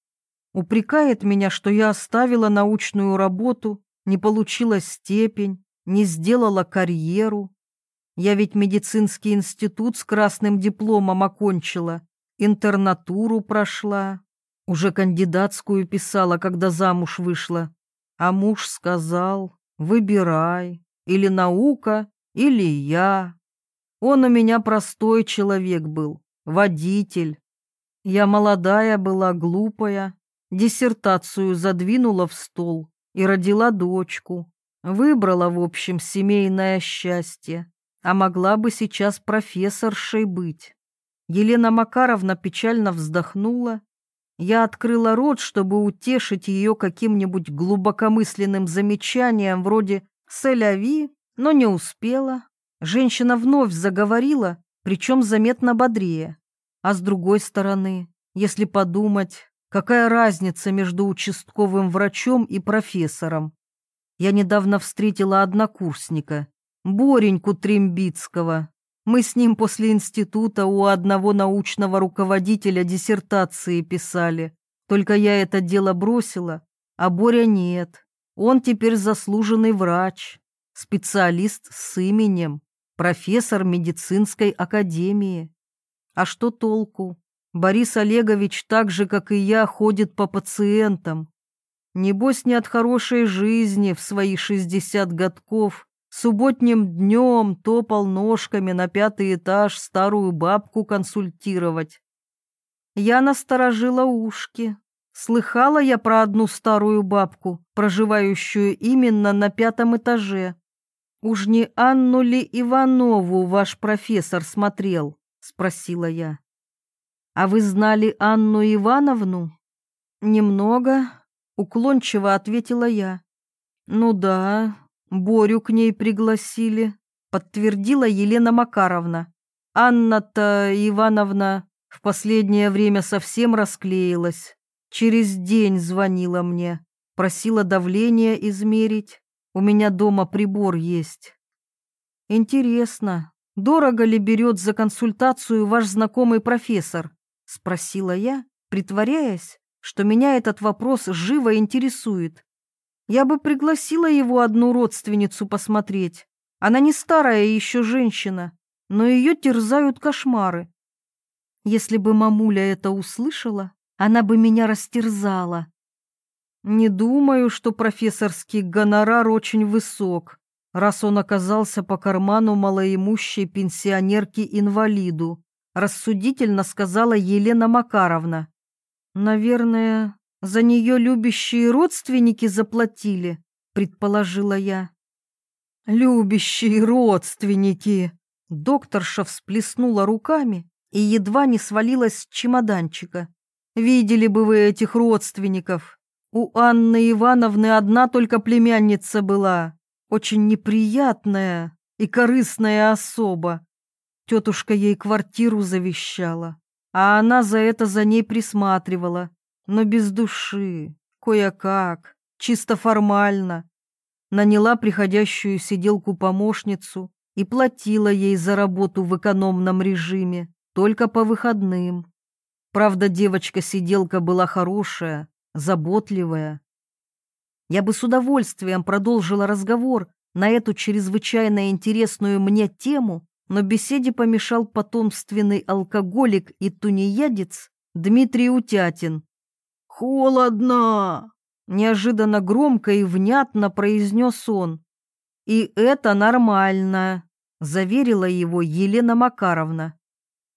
Упрекает меня, что я оставила научную работу, не получила степень, не сделала карьеру. Я ведь медицинский институт с красным дипломом окончила, интернатуру прошла, уже кандидатскую писала, когда замуж вышла. А муж сказал, выбирай, или наука, или я. Он у меня простой человек был, водитель. Я молодая была, глупая, диссертацию задвинула в стол и родила дочку. Выбрала, в общем, семейное счастье, а могла бы сейчас профессоршей быть. Елена Макаровна печально вздохнула я открыла рот, чтобы утешить ее каким-нибудь глубокомысленным замечанием вроде «сэляви», но не успела. Женщина вновь заговорила, причем заметно бодрее. А с другой стороны, если подумать, какая разница между участковым врачом и профессором? Я недавно встретила однокурсника, Бореньку Трембицкого, мы с ним после института у одного научного руководителя диссертации писали. Только я это дело бросила, а Боря нет. Он теперь заслуженный врач, специалист с именем, профессор медицинской академии. А что толку? Борис Олегович так же, как и я, ходит по пациентам. Небось, не от хорошей жизни в свои шестьдесят годков Субботним днем топал ножками на пятый этаж старую бабку консультировать. Я насторожила ушки. Слыхала я про одну старую бабку, проживающую именно на пятом этаже. «Уж не Анну ли Иванову ваш профессор смотрел?» — спросила я. «А вы знали Анну Ивановну?» «Немного», — уклончиво ответила я. «Ну да, Борю к ней пригласили, подтвердила Елена Макаровна. Анна-то Ивановна В последнее время совсем расклеилась. Через день звонила мне, просила давление измерить. У меня дома прибор есть. Интересно, дорого ли берет за консультацию ваш знакомый профессор? Спросила я, притворяясь, что меня этот вопрос живо интересует. Я бы пригласила его одну родственницу посмотреть. Она не старая еще женщина, но ее терзают кошмары. Если бы мамуля это услышала, она бы меня растерзала. Не думаю, что профессорский гонорар очень высок, раз он оказался по карману малоимущей пенсионерки-инвалиду, рассудительно сказала Елена Макаровна. Наверное, за нее любящие родственники заплатили, предположила я. Любящие родственники! Докторша всплеснула руками и едва не свалилась с чемоданчика. Видели бы вы этих родственников. У Анны Ивановны одна только племянница была, очень неприятная и корыстная особа. Тетушка ей квартиру завещала, а она за это за ней присматривала, но без души, кое-как, чисто формально. Наняла приходящую сиделку-помощницу и платила ей за работу в экономном режиме, только по выходным. Правда, девочка-сиделка была хорошая, заботливая. Я бы с удовольствием продолжила разговор на эту чрезвычайно интересную мне тему, но беседе помешал потомственный алкоголик и тунеядец Дмитрий Утятин. «Холодно!» — неожиданно громко и внятно произнес он. «И это нормально», — заверила его Елена Макаровна.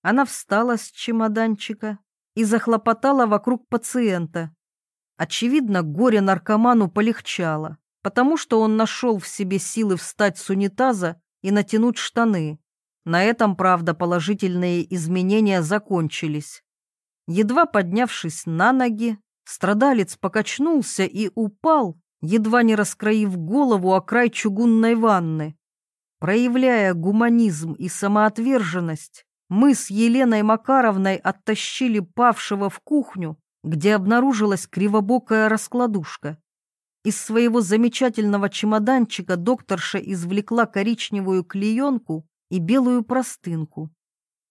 Она встала с чемоданчика и захлопотала вокруг пациента. Очевидно, горе-наркоману полегчало, потому что он нашел в себе силы встать с унитаза и натянуть штаны. На этом, правда, положительные изменения закончились. Едва поднявшись на ноги, страдалец покачнулся и упал, едва не раскроив голову о край чугунной ванны. Проявляя гуманизм и самоотверженность, мы с Еленой Макаровной оттащили павшего в кухню, где обнаружилась кривобокая раскладушка. Из своего замечательного чемоданчика докторша извлекла коричневую клеенку и белую простынку.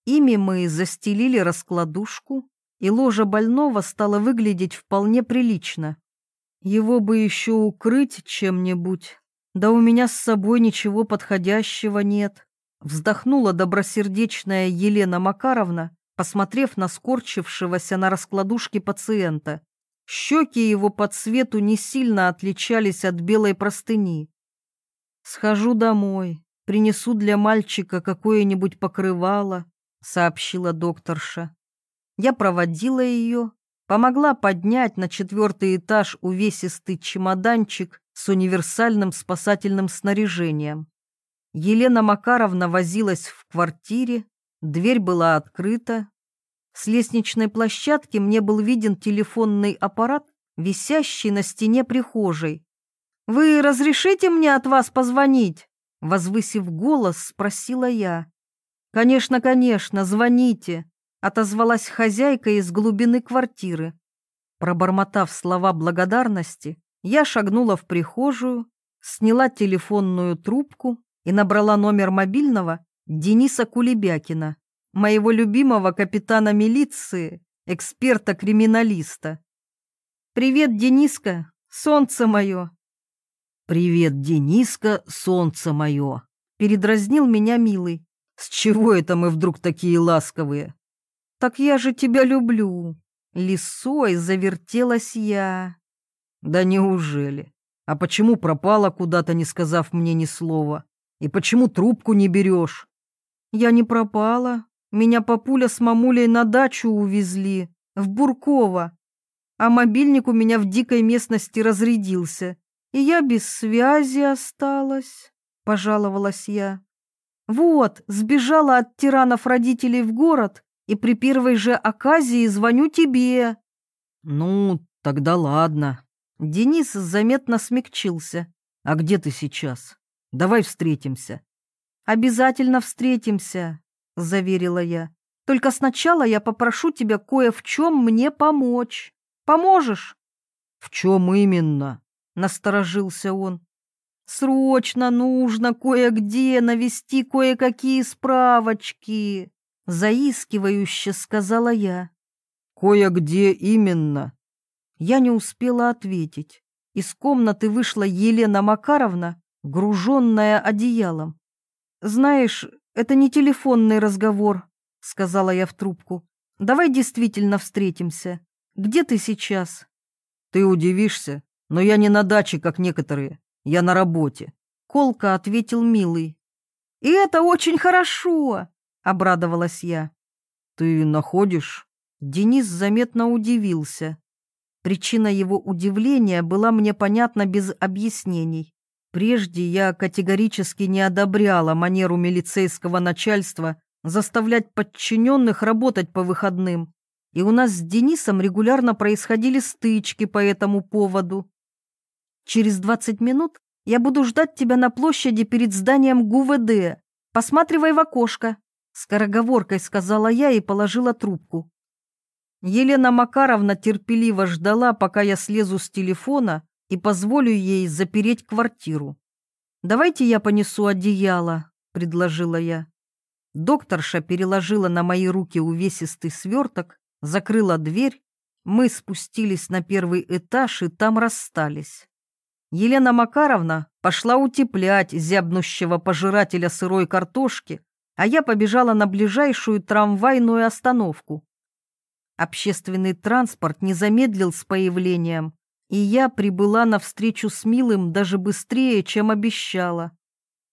Ими мы застелили раскладушку, и ложа больного стала выглядеть вполне прилично. Его бы еще укрыть чем-нибудь, да у меня с собой ничего подходящего нет. Вздохнула добросердечная Елена Макаровна, посмотрев на скорчившегося на раскладушке пациента. Щеки его по цвету не сильно отличались от белой простыни. «Схожу домой, принесу для мальчика какое-нибудь покрывало», — сообщила докторша. Я проводила ее, помогла поднять на четвертый этаж увесистый чемоданчик с универсальным спасательным снаряжением. Елена Макаровна возилась в квартире, дверь была открыта. С лестничной площадки мне был виден телефонный аппарат, висящий на стене прихожей. «Вы разрешите мне от вас позвонить?» Возвысив голос, спросила я. «Конечно, конечно, звоните», — отозвалась хозяйка из глубины квартиры. Пробормотав слова благодарности, я шагнула в прихожую, сняла телефонную трубку и набрала номер мобильного Дениса Кулебякина, моего любимого капитана милиции, эксперта-криминалиста. «Привет, Дениска, солнце мое!» «Привет, Дениска, солнце мое!» Передразнил меня милый. «С чего это мы вдруг такие ласковые?» «Так я же тебя люблю!» Лисой завертелась я. «Да неужели? А почему пропала куда-то, не сказав мне ни слова?» И почему трубку не берешь? Я не пропала. Меня папуля с мамулей на дачу увезли, в Бурково. А мобильник у меня в дикой местности разрядился. И я без связи осталась, пожаловалась я. Вот, сбежала от тиранов родителей в город, и при первой же оказии звоню тебе. Ну, тогда ладно. Денис заметно смягчился. А где ты сейчас? Давай встретимся». «Обязательно встретимся», — заверила я. Только сначала я попрошу тебя кое в чем мне помочь. Поможешь?» «В чем именно?» — насторожился он. «Срочно нужно кое-где навести кое-какие справочки», — заискивающе сказала я. «Кое-где именно?» Я не успела ответить. Из комнаты вышла Елена Макаровна, груженная одеялом. «Знаешь, это не телефонный разговор», — сказала я в трубку. «Давай действительно встретимся. Где ты сейчас?» «Ты удивишься, но я не на даче, как некоторые. Я на работе», — колко ответил милый. «И это очень хорошо», — обрадовалась я. «Ты находишь?» Денис заметно удивился. Причина его удивления была мне понятна без объяснений. Прежде я категорически не одобряла манеру милицейского начальства заставлять подчиненных работать по выходным, и у нас с Денисом регулярно происходили стычки по этому поводу. Через двадцать минут я буду ждать тебя на площади перед зданием ГУВД. Посматривай в окошко, — скороговоркой сказала я и положила трубку. Елена Макаровна терпеливо ждала, пока я слезу с телефона и позволю ей запереть квартиру. «Давайте я понесу одеяло», — предложила я. Докторша переложила на мои руки увесистый сверток, закрыла дверь, мы спустились на первый этаж и там расстались. Елена Макаровна пошла утеплять зябнущего пожирателя сырой картошки, а я побежала на ближайшую трамвайную остановку. Общественный транспорт не замедлил с появлением, и я прибыла на встречу с Милым даже быстрее, чем обещала.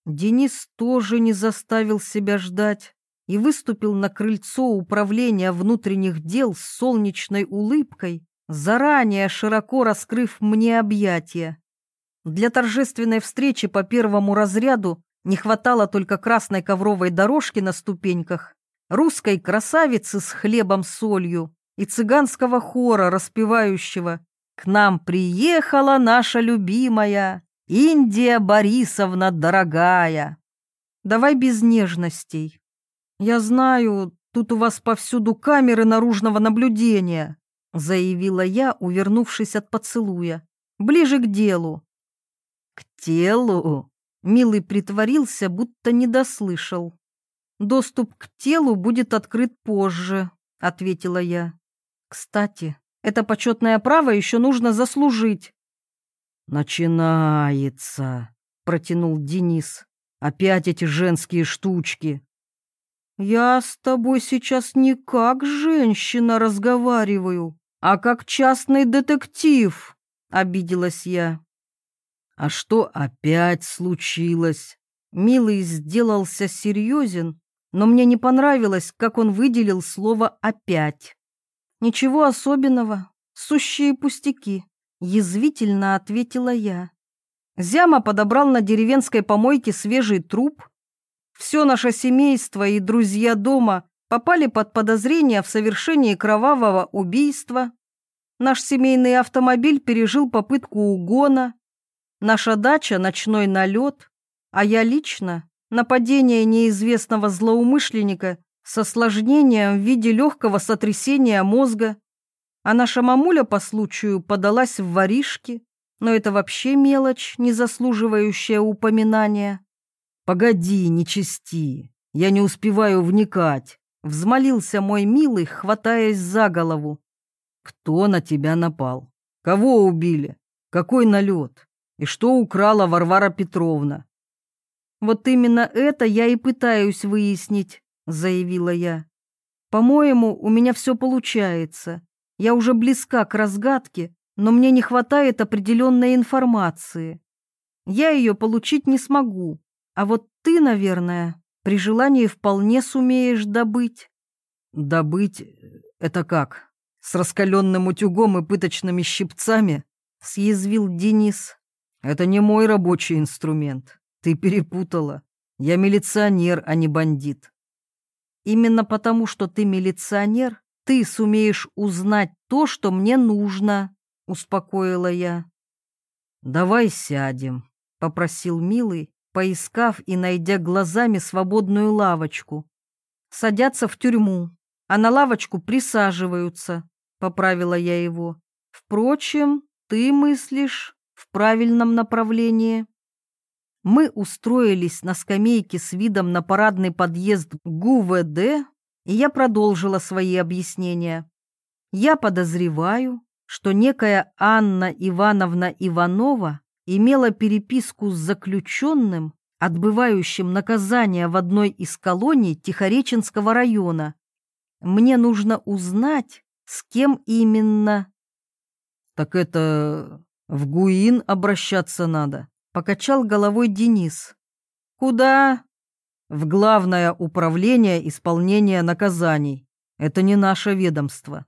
Денис тоже не заставил себя ждать и выступил на крыльцо управления внутренних дел с солнечной улыбкой, заранее широко раскрыв мне объятия. Для торжественной встречи по первому разряду не хватало только красной ковровой дорожки на ступеньках, русской красавицы с хлебом-солью и цыганского хора, распевающего «К нам приехала наша любимая Индия Борисовна дорогая». Давай без нежностей. Я знаю, тут у вас повсюду камеры наружного наблюдения, заявила я, увернувшись от поцелуя. Ближе к делу. К телу? Милый притворился, будто не дослышал. Доступ к телу будет открыт позже, ответила я. Кстати, это почетное право еще нужно заслужить. Начинается, протянул Денис. Опять эти женские штучки. Я с тобой сейчас не как женщина разговариваю, а как частный детектив, обиделась я. А что опять случилось? Милый сделался серьезен но мне не понравилось, как он выделил слово «опять». «Ничего особенного, сущие пустяки», — язвительно ответила я. Зяма подобрал на деревенской помойке свежий труп. Все наше семейство и друзья дома попали под подозрение в совершении кровавого убийства. Наш семейный автомобиль пережил попытку угона. Наша дача — ночной налет, а я лично нападение неизвестного злоумышленника с осложнением в виде легкого сотрясения мозга, а наша мамуля по случаю подалась в воришки, но это вообще мелочь, не заслуживающая упоминания. «Погоди, не чисти, я не успеваю вникать», — взмолился мой милый, хватаясь за голову. «Кто на тебя напал? Кого убили? Какой налет? И что украла Варвара Петровна? «Вот именно это я и пытаюсь выяснить», — заявила я. «По-моему, у меня все получается. Я уже близка к разгадке, но мне не хватает определенной информации. Я ее получить не смогу, а вот ты, наверное, при желании вполне сумеешь добыть». «Добыть — это как? С раскаленным утюгом и пыточными щипцами?» — съязвил Денис. «Это не мой рабочий инструмент. Ты перепутала. Я милиционер, а не бандит. Именно потому, что ты милиционер, ты сумеешь узнать то, что мне нужно, успокоила я. Давай сядем, попросил милый, поискав и найдя глазами свободную лавочку. Садятся в тюрьму, а на лавочку присаживаются, поправила я его. Впрочем, ты мыслишь в правильном направлении. Мы устроились на скамейке с видом на парадный подъезд ГУВД, и я продолжила свои объяснения. Я подозреваю, что некая Анна Ивановна Иванова имела переписку с заключенным, отбывающим наказание в одной из колоний Тихореченского района. Мне нужно узнать, с кем именно. Так это в ГУИН обращаться надо, покачал головой Денис. Куда? В главное управление исполнения наказаний. Это не наше ведомство.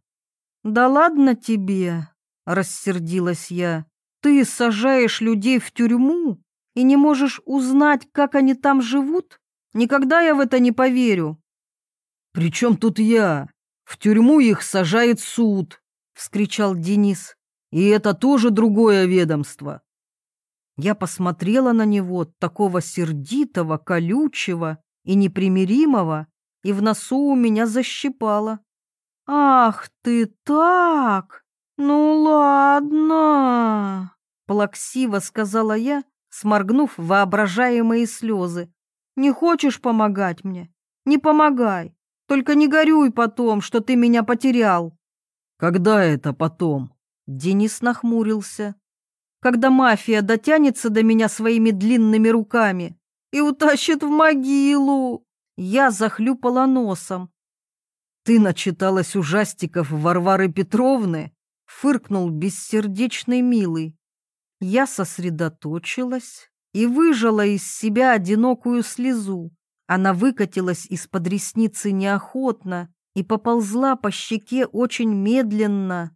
Да ладно тебе, рассердилась я. Ты сажаешь людей в тюрьму и не можешь узнать, как они там живут? Никогда я в это не поверю. «При чем тут я? В тюрьму их сажает суд!» — вскричал Денис. «И это тоже другое ведомство!» Я посмотрела на него, такого сердитого, колючего и непримиримого, и в носу у меня защипало. «Ах ты так! Ну ладно!» — плаксиво сказала я, сморгнув воображаемые слезы. «Не хочешь помогать мне? Не помогай. Только не горюй потом, что ты меня потерял». «Когда это потом?» Денис нахмурился. «Когда мафия дотянется до меня своими длинными руками и утащит в могилу!» Я захлюпала носом. «Ты начиталась ужастиков Варвары Петровны?» — фыркнул бессердечный милый. Я сосредоточилась и выжала из себя одинокую слезу. Она выкатилась из-под ресницы неохотно и поползла по щеке очень медленно.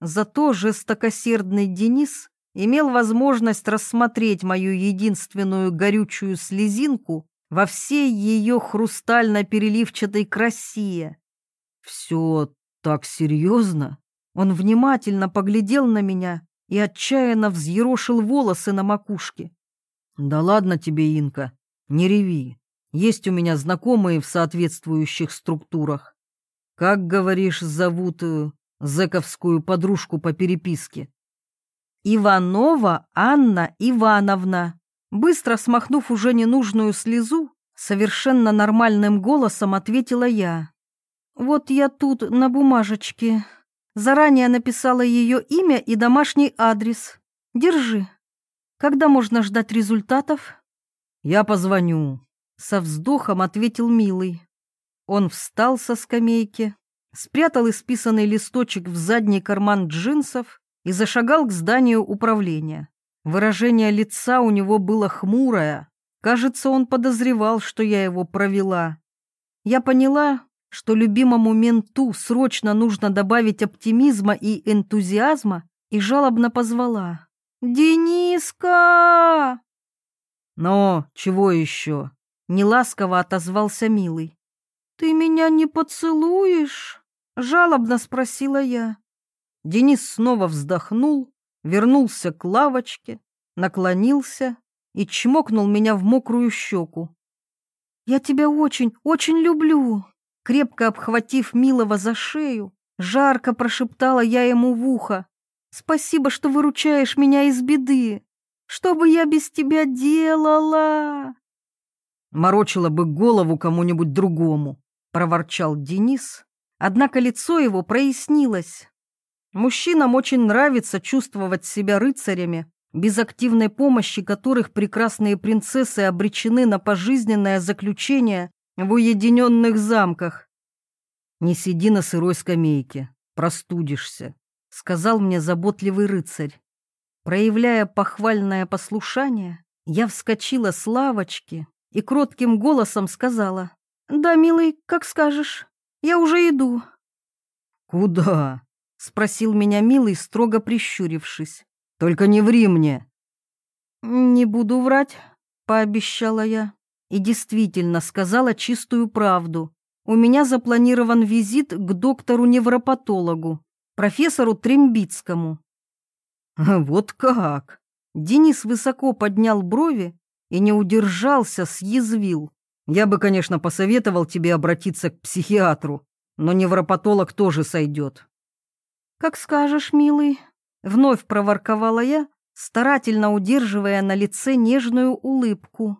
Зато жестокосердный Денис имел возможность рассмотреть мою единственную горючую слезинку во всей ее хрустально-переливчатой красе. «Все так серьезно?» Он внимательно поглядел на меня и отчаянно взъерошил волосы на макушке. «Да ладно тебе, Инка, не реви. Есть у меня знакомые в соответствующих структурах. Как, говоришь, зовут э, зэковскую подружку по переписке?» «Иванова Анна Ивановна». Быстро смахнув уже ненужную слезу, совершенно нормальным голосом ответила я. «Вот я тут на бумажечке заранее написала ее имя и домашний адрес. Держи. Когда можно ждать результатов?» «Я позвоню», — со вздохом ответил Милый. Он встал со скамейки, спрятал исписанный листочек в задний карман джинсов и зашагал к зданию управления. Выражение лица у него было хмурое. Кажется, он подозревал, что я его провела. Я поняла, что любимому менту срочно нужно добавить оптимизма и энтузиазма, и жалобно позвала. «Дениска!» «Но чего еще?» — неласково отозвался Милый. «Ты меня не поцелуешь?» — жалобно спросила я. Денис снова вздохнул, вернулся к лавочке, наклонился и чмокнул меня в мокрую щеку. «Я тебя очень, очень люблю!» Крепко обхватив Милого за шею, жарко прошептала я ему в ухо. «Спасибо, что выручаешь меня из беды! Что бы я без тебя делала?» «Морочила бы голову кому-нибудь другому», — проворчал Денис, однако лицо его прояснилось. Мужчинам очень нравится чувствовать себя рыцарями, без активной помощи которых прекрасные принцессы обречены на пожизненное заключение в уединенных замках. «Не сиди на сырой скамейке, простудишься», — сказал мне заботливый рыцарь. Проявляя похвальное послушание, я вскочила с лавочки и кротким голосом сказала, «Да, милый, как скажешь, я уже иду». «Куда?» — спросил меня милый, строго прищурившись. «Только не ври мне!» «Не буду врать», — пообещала я. И действительно сказала чистую правду. У меня запланирован визит к доктору-невропатологу, профессору Трембицкому. «Вот как!» Денис высоко поднял брови и не удержался, съязвил. «Я бы, конечно, посоветовал тебе обратиться к психиатру, но невропатолог тоже сойдет. «Как скажешь, милый», — вновь проворковала я, старательно удерживая на лице нежную улыбку.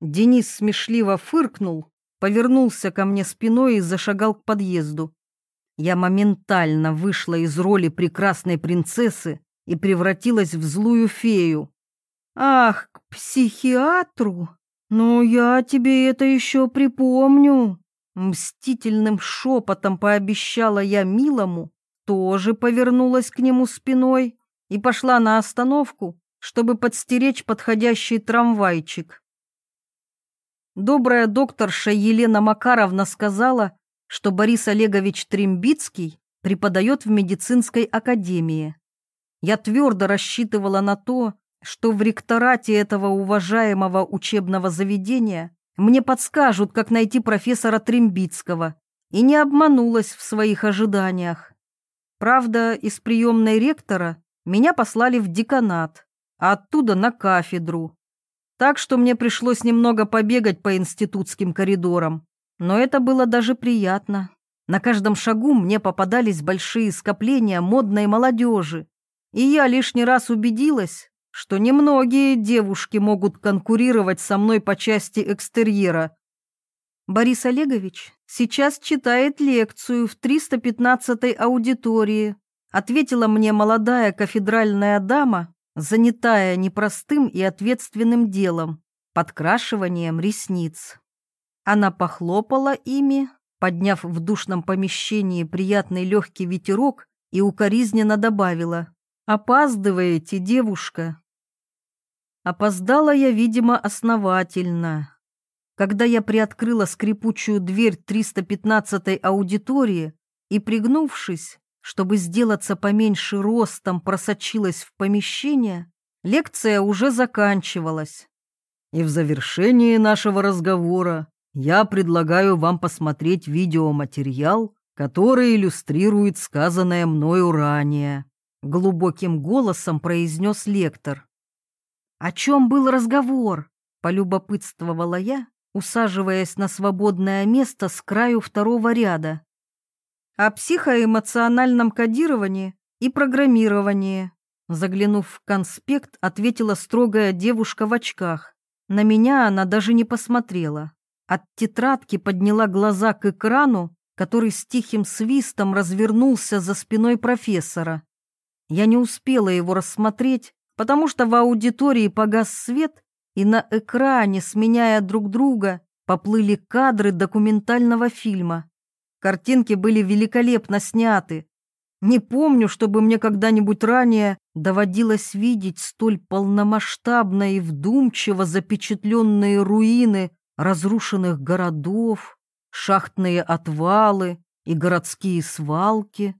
Денис смешливо фыркнул, повернулся ко мне спиной и зашагал к подъезду. Я моментально вышла из роли прекрасной принцессы и превратилась в злую фею. «Ах, к психиатру? Ну, я тебе это еще припомню!» Мстительным шепотом пообещала я милому, тоже повернулась к нему спиной и пошла на остановку, чтобы подстеречь подходящий трамвайчик. Добрая докторша Елена Макаровна сказала, что Борис Олегович Трембицкий преподает в медицинской академии. Я твердо рассчитывала на то, что в ректорате этого уважаемого учебного заведения мне подскажут, как найти профессора Трембицкого, и не обманулась в своих ожиданиях. Правда, из приемной ректора меня послали в деканат, а оттуда на кафедру. Так что мне пришлось немного побегать по институтским коридорам. Но это было даже приятно. На каждом шагу мне попадались большие скопления модной молодежи. И я лишний раз убедилась, что немногие девушки могут конкурировать со мной по части экстерьера. Борис Олегович сейчас читает лекцию в 315-й аудитории ответила мне молодая кафедральная дама, занятая непростым и ответственным делом – подкрашиванием ресниц. Она похлопала ими, подняв в душном помещении приятный легкий ветерок и укоризненно добавила «Опаздываете, девушка». Опоздала я, видимо, основательно. Когда я приоткрыла скрипучую дверь 315-й аудитории и, пригнувшись, чтобы сделаться поменьше ростом, просочилась в помещение, лекция уже заканчивалась. И в завершении нашего разговора я предлагаю вам посмотреть видеоматериал, который иллюстрирует сказанное мною ранее. Глубоким голосом произнес лектор. «О чем был разговор?» — полюбопытствовала я, усаживаясь на свободное место с краю второго ряда о психоэмоциональном кодировании и программировании. Заглянув в конспект, ответила строгая девушка в очках. На меня она даже не посмотрела. От тетрадки подняла глаза к экрану, который с тихим свистом развернулся за спиной профессора. Я не успела его рассмотреть, потому что в аудитории погас свет, и на экране, сменяя друг друга, поплыли кадры документального фильма. Картинки были великолепно сняты. Не помню, чтобы мне когда-нибудь ранее доводилось видеть столь полномасштабно и вдумчиво запечатленные руины разрушенных городов, шахтные отвалы и городские свалки.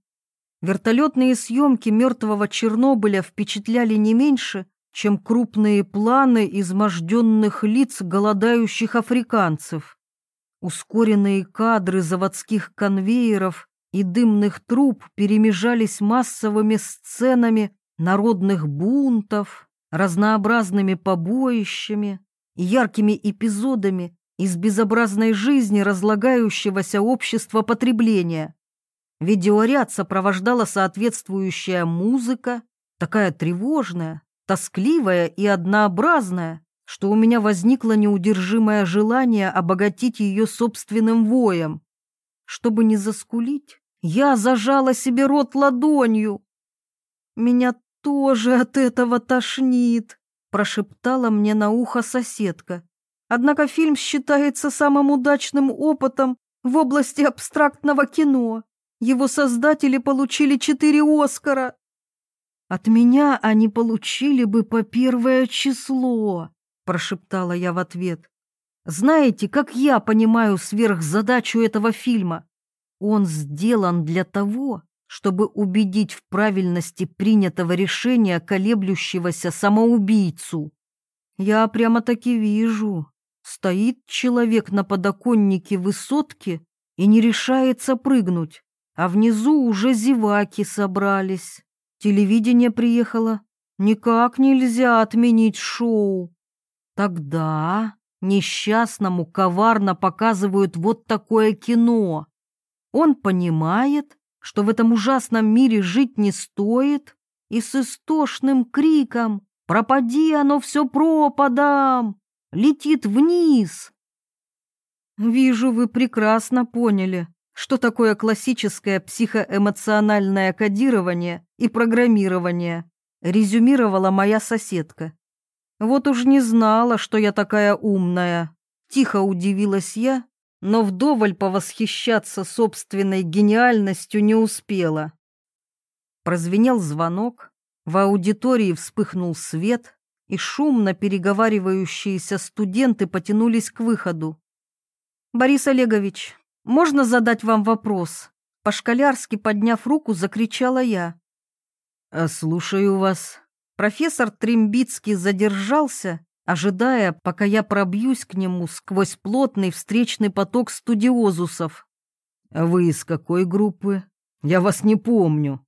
Вертолетные съемки мертвого Чернобыля впечатляли не меньше, чем крупные планы изможденных лиц голодающих африканцев. Ускоренные кадры заводских конвейеров и дымных труб перемежались массовыми сценами народных бунтов, разнообразными побоищами и яркими эпизодами из безобразной жизни разлагающегося общества потребления. Видеоряд сопровождала соответствующая музыка, такая тревожная, тоскливая и однообразная, что у меня возникло неудержимое желание обогатить ее собственным воем. Чтобы не заскулить, я зажала себе рот ладонью. «Меня тоже от этого тошнит», — прошептала мне на ухо соседка. Однако фильм считается самым удачным опытом в области абстрактного кино. Его создатели получили четыре Оскара. От меня они получили бы по первое число. — прошептала я в ответ. «Знаете, как я понимаю сверхзадачу этого фильма? Он сделан для того, чтобы убедить в правильности принятого решения колеблющегося самоубийцу. Я прямо-таки вижу. Стоит человек на подоконнике высотки и не решается прыгнуть, а внизу уже зеваки собрались. Телевидение приехало. Никак нельзя отменить шоу. Тогда несчастному коварно показывают вот такое кино. Он понимает, что в этом ужасном мире жить не стоит, и с истошным криком «Пропади оно все пропадам!» летит вниз. Вижу, вы прекрасно поняли, что такое классическое психоэмоциональное кодирование и программирование, резюмировала моя соседка. Вот уж не знала, что я такая умная. Тихо удивилась я, но вдоволь повосхищаться собственной гениальностью не успела. Прозвенел звонок, в аудитории вспыхнул свет, и шумно переговаривающиеся студенты потянулись к выходу. «Борис Олегович, можно задать вам вопрос?» По-школярски подняв руку, закричала я. «А «Слушаю вас». Профессор Трембицкий задержался, ожидая, пока я пробьюсь к нему сквозь плотный встречный поток студиозусов. «А вы из какой группы? Я вас не помню».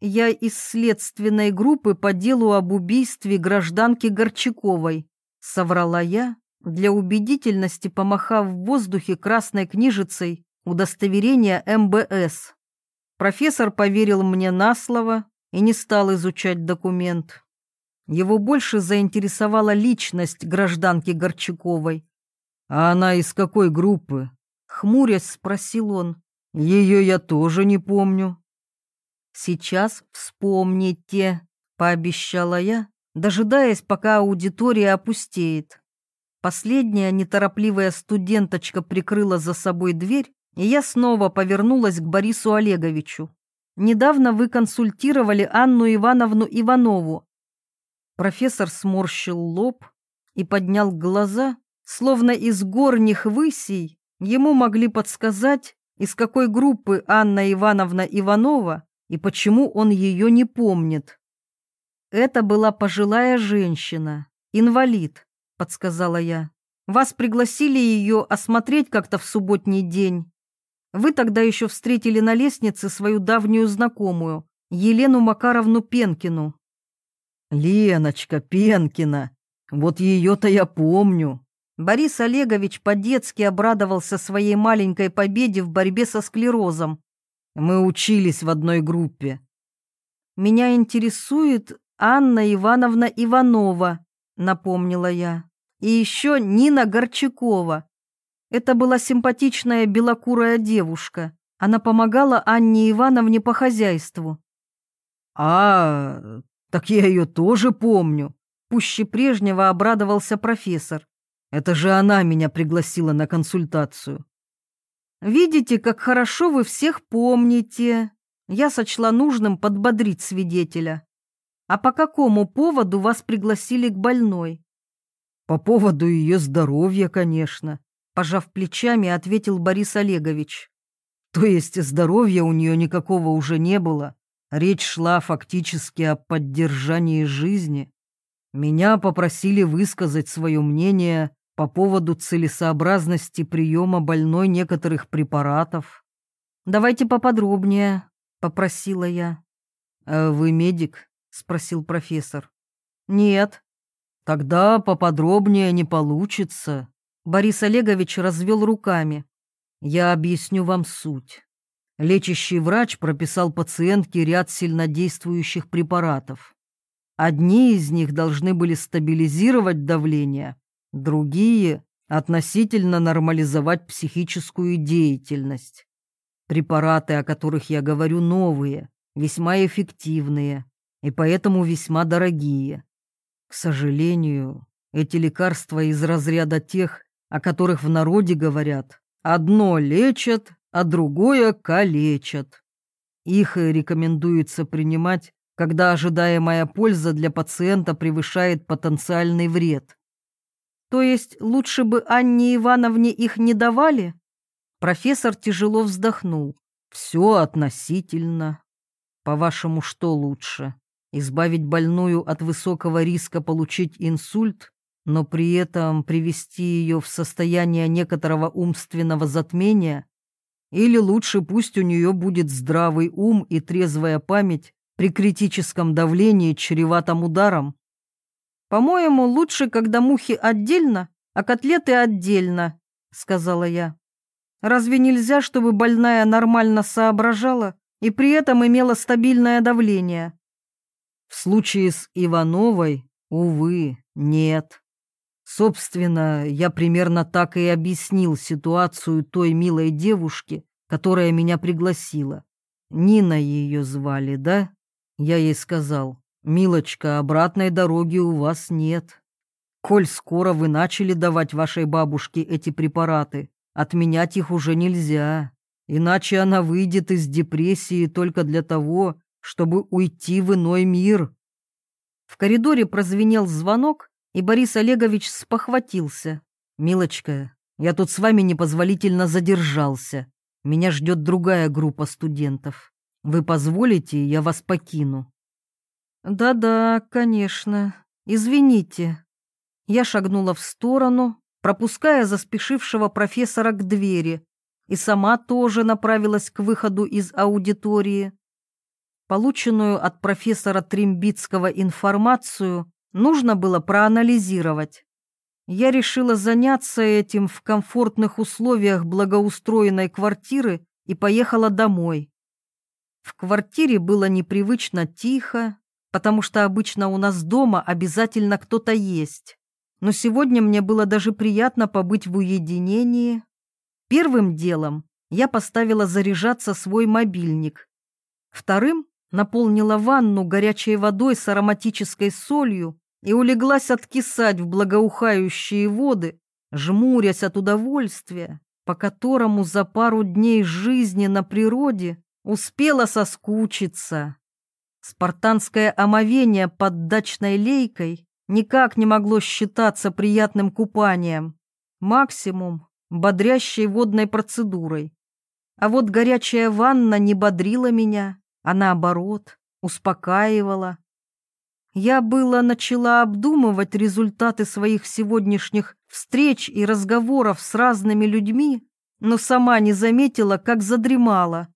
«Я из следственной группы по делу об убийстве гражданки Горчаковой», — соврала я, для убедительности помахав в воздухе красной книжицей удостоверение МБС. Профессор поверил мне на слово и не стал изучать документ. Его больше заинтересовала личность гражданки Горчаковой. «А она из какой группы?» — хмурясь спросил он. «Ее я тоже не помню». «Сейчас вспомните», — пообещала я, дожидаясь, пока аудитория опустеет. Последняя неторопливая студенточка прикрыла за собой дверь, и я снова повернулась к Борису Олеговичу. Недавно вы консультировали Анну Ивановну Иванову. Профессор сморщил лоб и поднял глаза, словно из горних высей ему могли подсказать, из какой группы Анна Ивановна Иванова и почему он ее не помнит. Это была пожилая женщина, инвалид, — подсказала я. «Вас пригласили ее осмотреть как-то в субботний день. Вы тогда еще встретили на лестнице свою давнюю знакомую, Елену Макаровну Пенкину». «Леночка Пенкина! Вот ее-то я помню!» Борис Олегович по-детски обрадовался своей маленькой победе в борьбе со склерозом. «Мы учились в одной группе». «Меня интересует Анна Ивановна Иванова», — напомнила я. «И еще Нина Горчакова. Это была симпатичная белокурая девушка. Она помогала Анне Ивановне по хозяйству». «А, так я ее тоже помню», — пуще прежнего обрадовался профессор. «Это же она меня пригласила на консультацию». «Видите, как хорошо вы всех помните». Я сочла нужным подбодрить свидетеля. А по какому поводу вас пригласили к больной? По поводу ее здоровья, конечно, пожав плечами, ответил Борис Олегович. То есть здоровья у нее никакого уже не было. Речь шла фактически о поддержании жизни. Меня попросили высказать свое мнение по поводу целесообразности приема больной некоторых препаратов. «Давайте поподробнее», — попросила я. «А вы медик?» — спросил профессор. «Нет». «Тогда поподробнее не получится». Борис Олегович развел руками. «Я объясню вам суть. Лечащий врач прописал пациентке ряд сильнодействующих препаратов. Одни из них должны были стабилизировать давление, другие – относительно нормализовать психическую деятельность. Препараты, о которых я говорю, новые, весьма эффективные, и поэтому весьма дорогие. К сожалению, эти лекарства из разряда тех, о которых в народе говорят, одно лечат, а другое калечат. Их рекомендуется принимать, когда ожидаемая польза для пациента превышает потенциальный вред. То есть лучше бы Анне Ивановне их не давали? Профессор тяжело вздохнул. Все относительно. По-вашему, что лучше? Избавить больную от высокого риска получить инсульт, но при этом привести ее в состояние некоторого умственного затмения? Или лучше пусть у нее будет здравый ум и трезвая память при критическом давлении чреватым ударом? «По-моему, лучше, когда мухи отдельно, а котлеты отдельно», — сказала я. Разве нельзя, чтобы больная нормально соображала и при этом имела стабильное давление? В случае с Ивановой, увы, нет. Собственно, я примерно так и объяснил ситуацию той милой девушке, которая меня пригласила. Нина ее звали, да? Я ей сказал, «Милочка, обратной дороги у вас нет. Коль скоро вы начали давать вашей бабушке эти препараты, отменять их уже нельзя, иначе она выйдет из депрессии только для того, чтобы уйти в иной мир». В коридоре прозвенел звонок, и Борис Олегович спохватился. «Милочка, я тут с вами непозволительно задержался. Меня ждет другая группа студентов. Вы позволите, я вас покину?» «Да-да, конечно. Извините». Я шагнула в сторону, пропуская заспешившего профессора к двери, и сама тоже направилась к выходу из аудитории. Полученную от профессора Тримбицкого информацию нужно было проанализировать. Я решила заняться этим в комфортных условиях благоустроенной квартиры и поехала домой. В квартире было непривычно тихо, потому что обычно у нас дома обязательно кто-то есть. Но сегодня мне было даже приятно побыть в уединении. Первым делом я поставила заряжаться свой мобильник. Вторым наполнила ванну горячей водой с ароматической солью и улеглась откисать в благоухающие воды, жмурясь от удовольствия, по которому за пару дней жизни на природе успела соскучиться. Спартанское омовение под дачной лейкой никак не могло считаться приятным купанием, максимум бодрящей водной процедурой. А вот горячая ванна не бодрила меня, а наоборот, успокаивала. Я было начала обдумывать результаты своих сегодняшних встреч и разговоров с разными людьми, но сама не заметила, как задремала.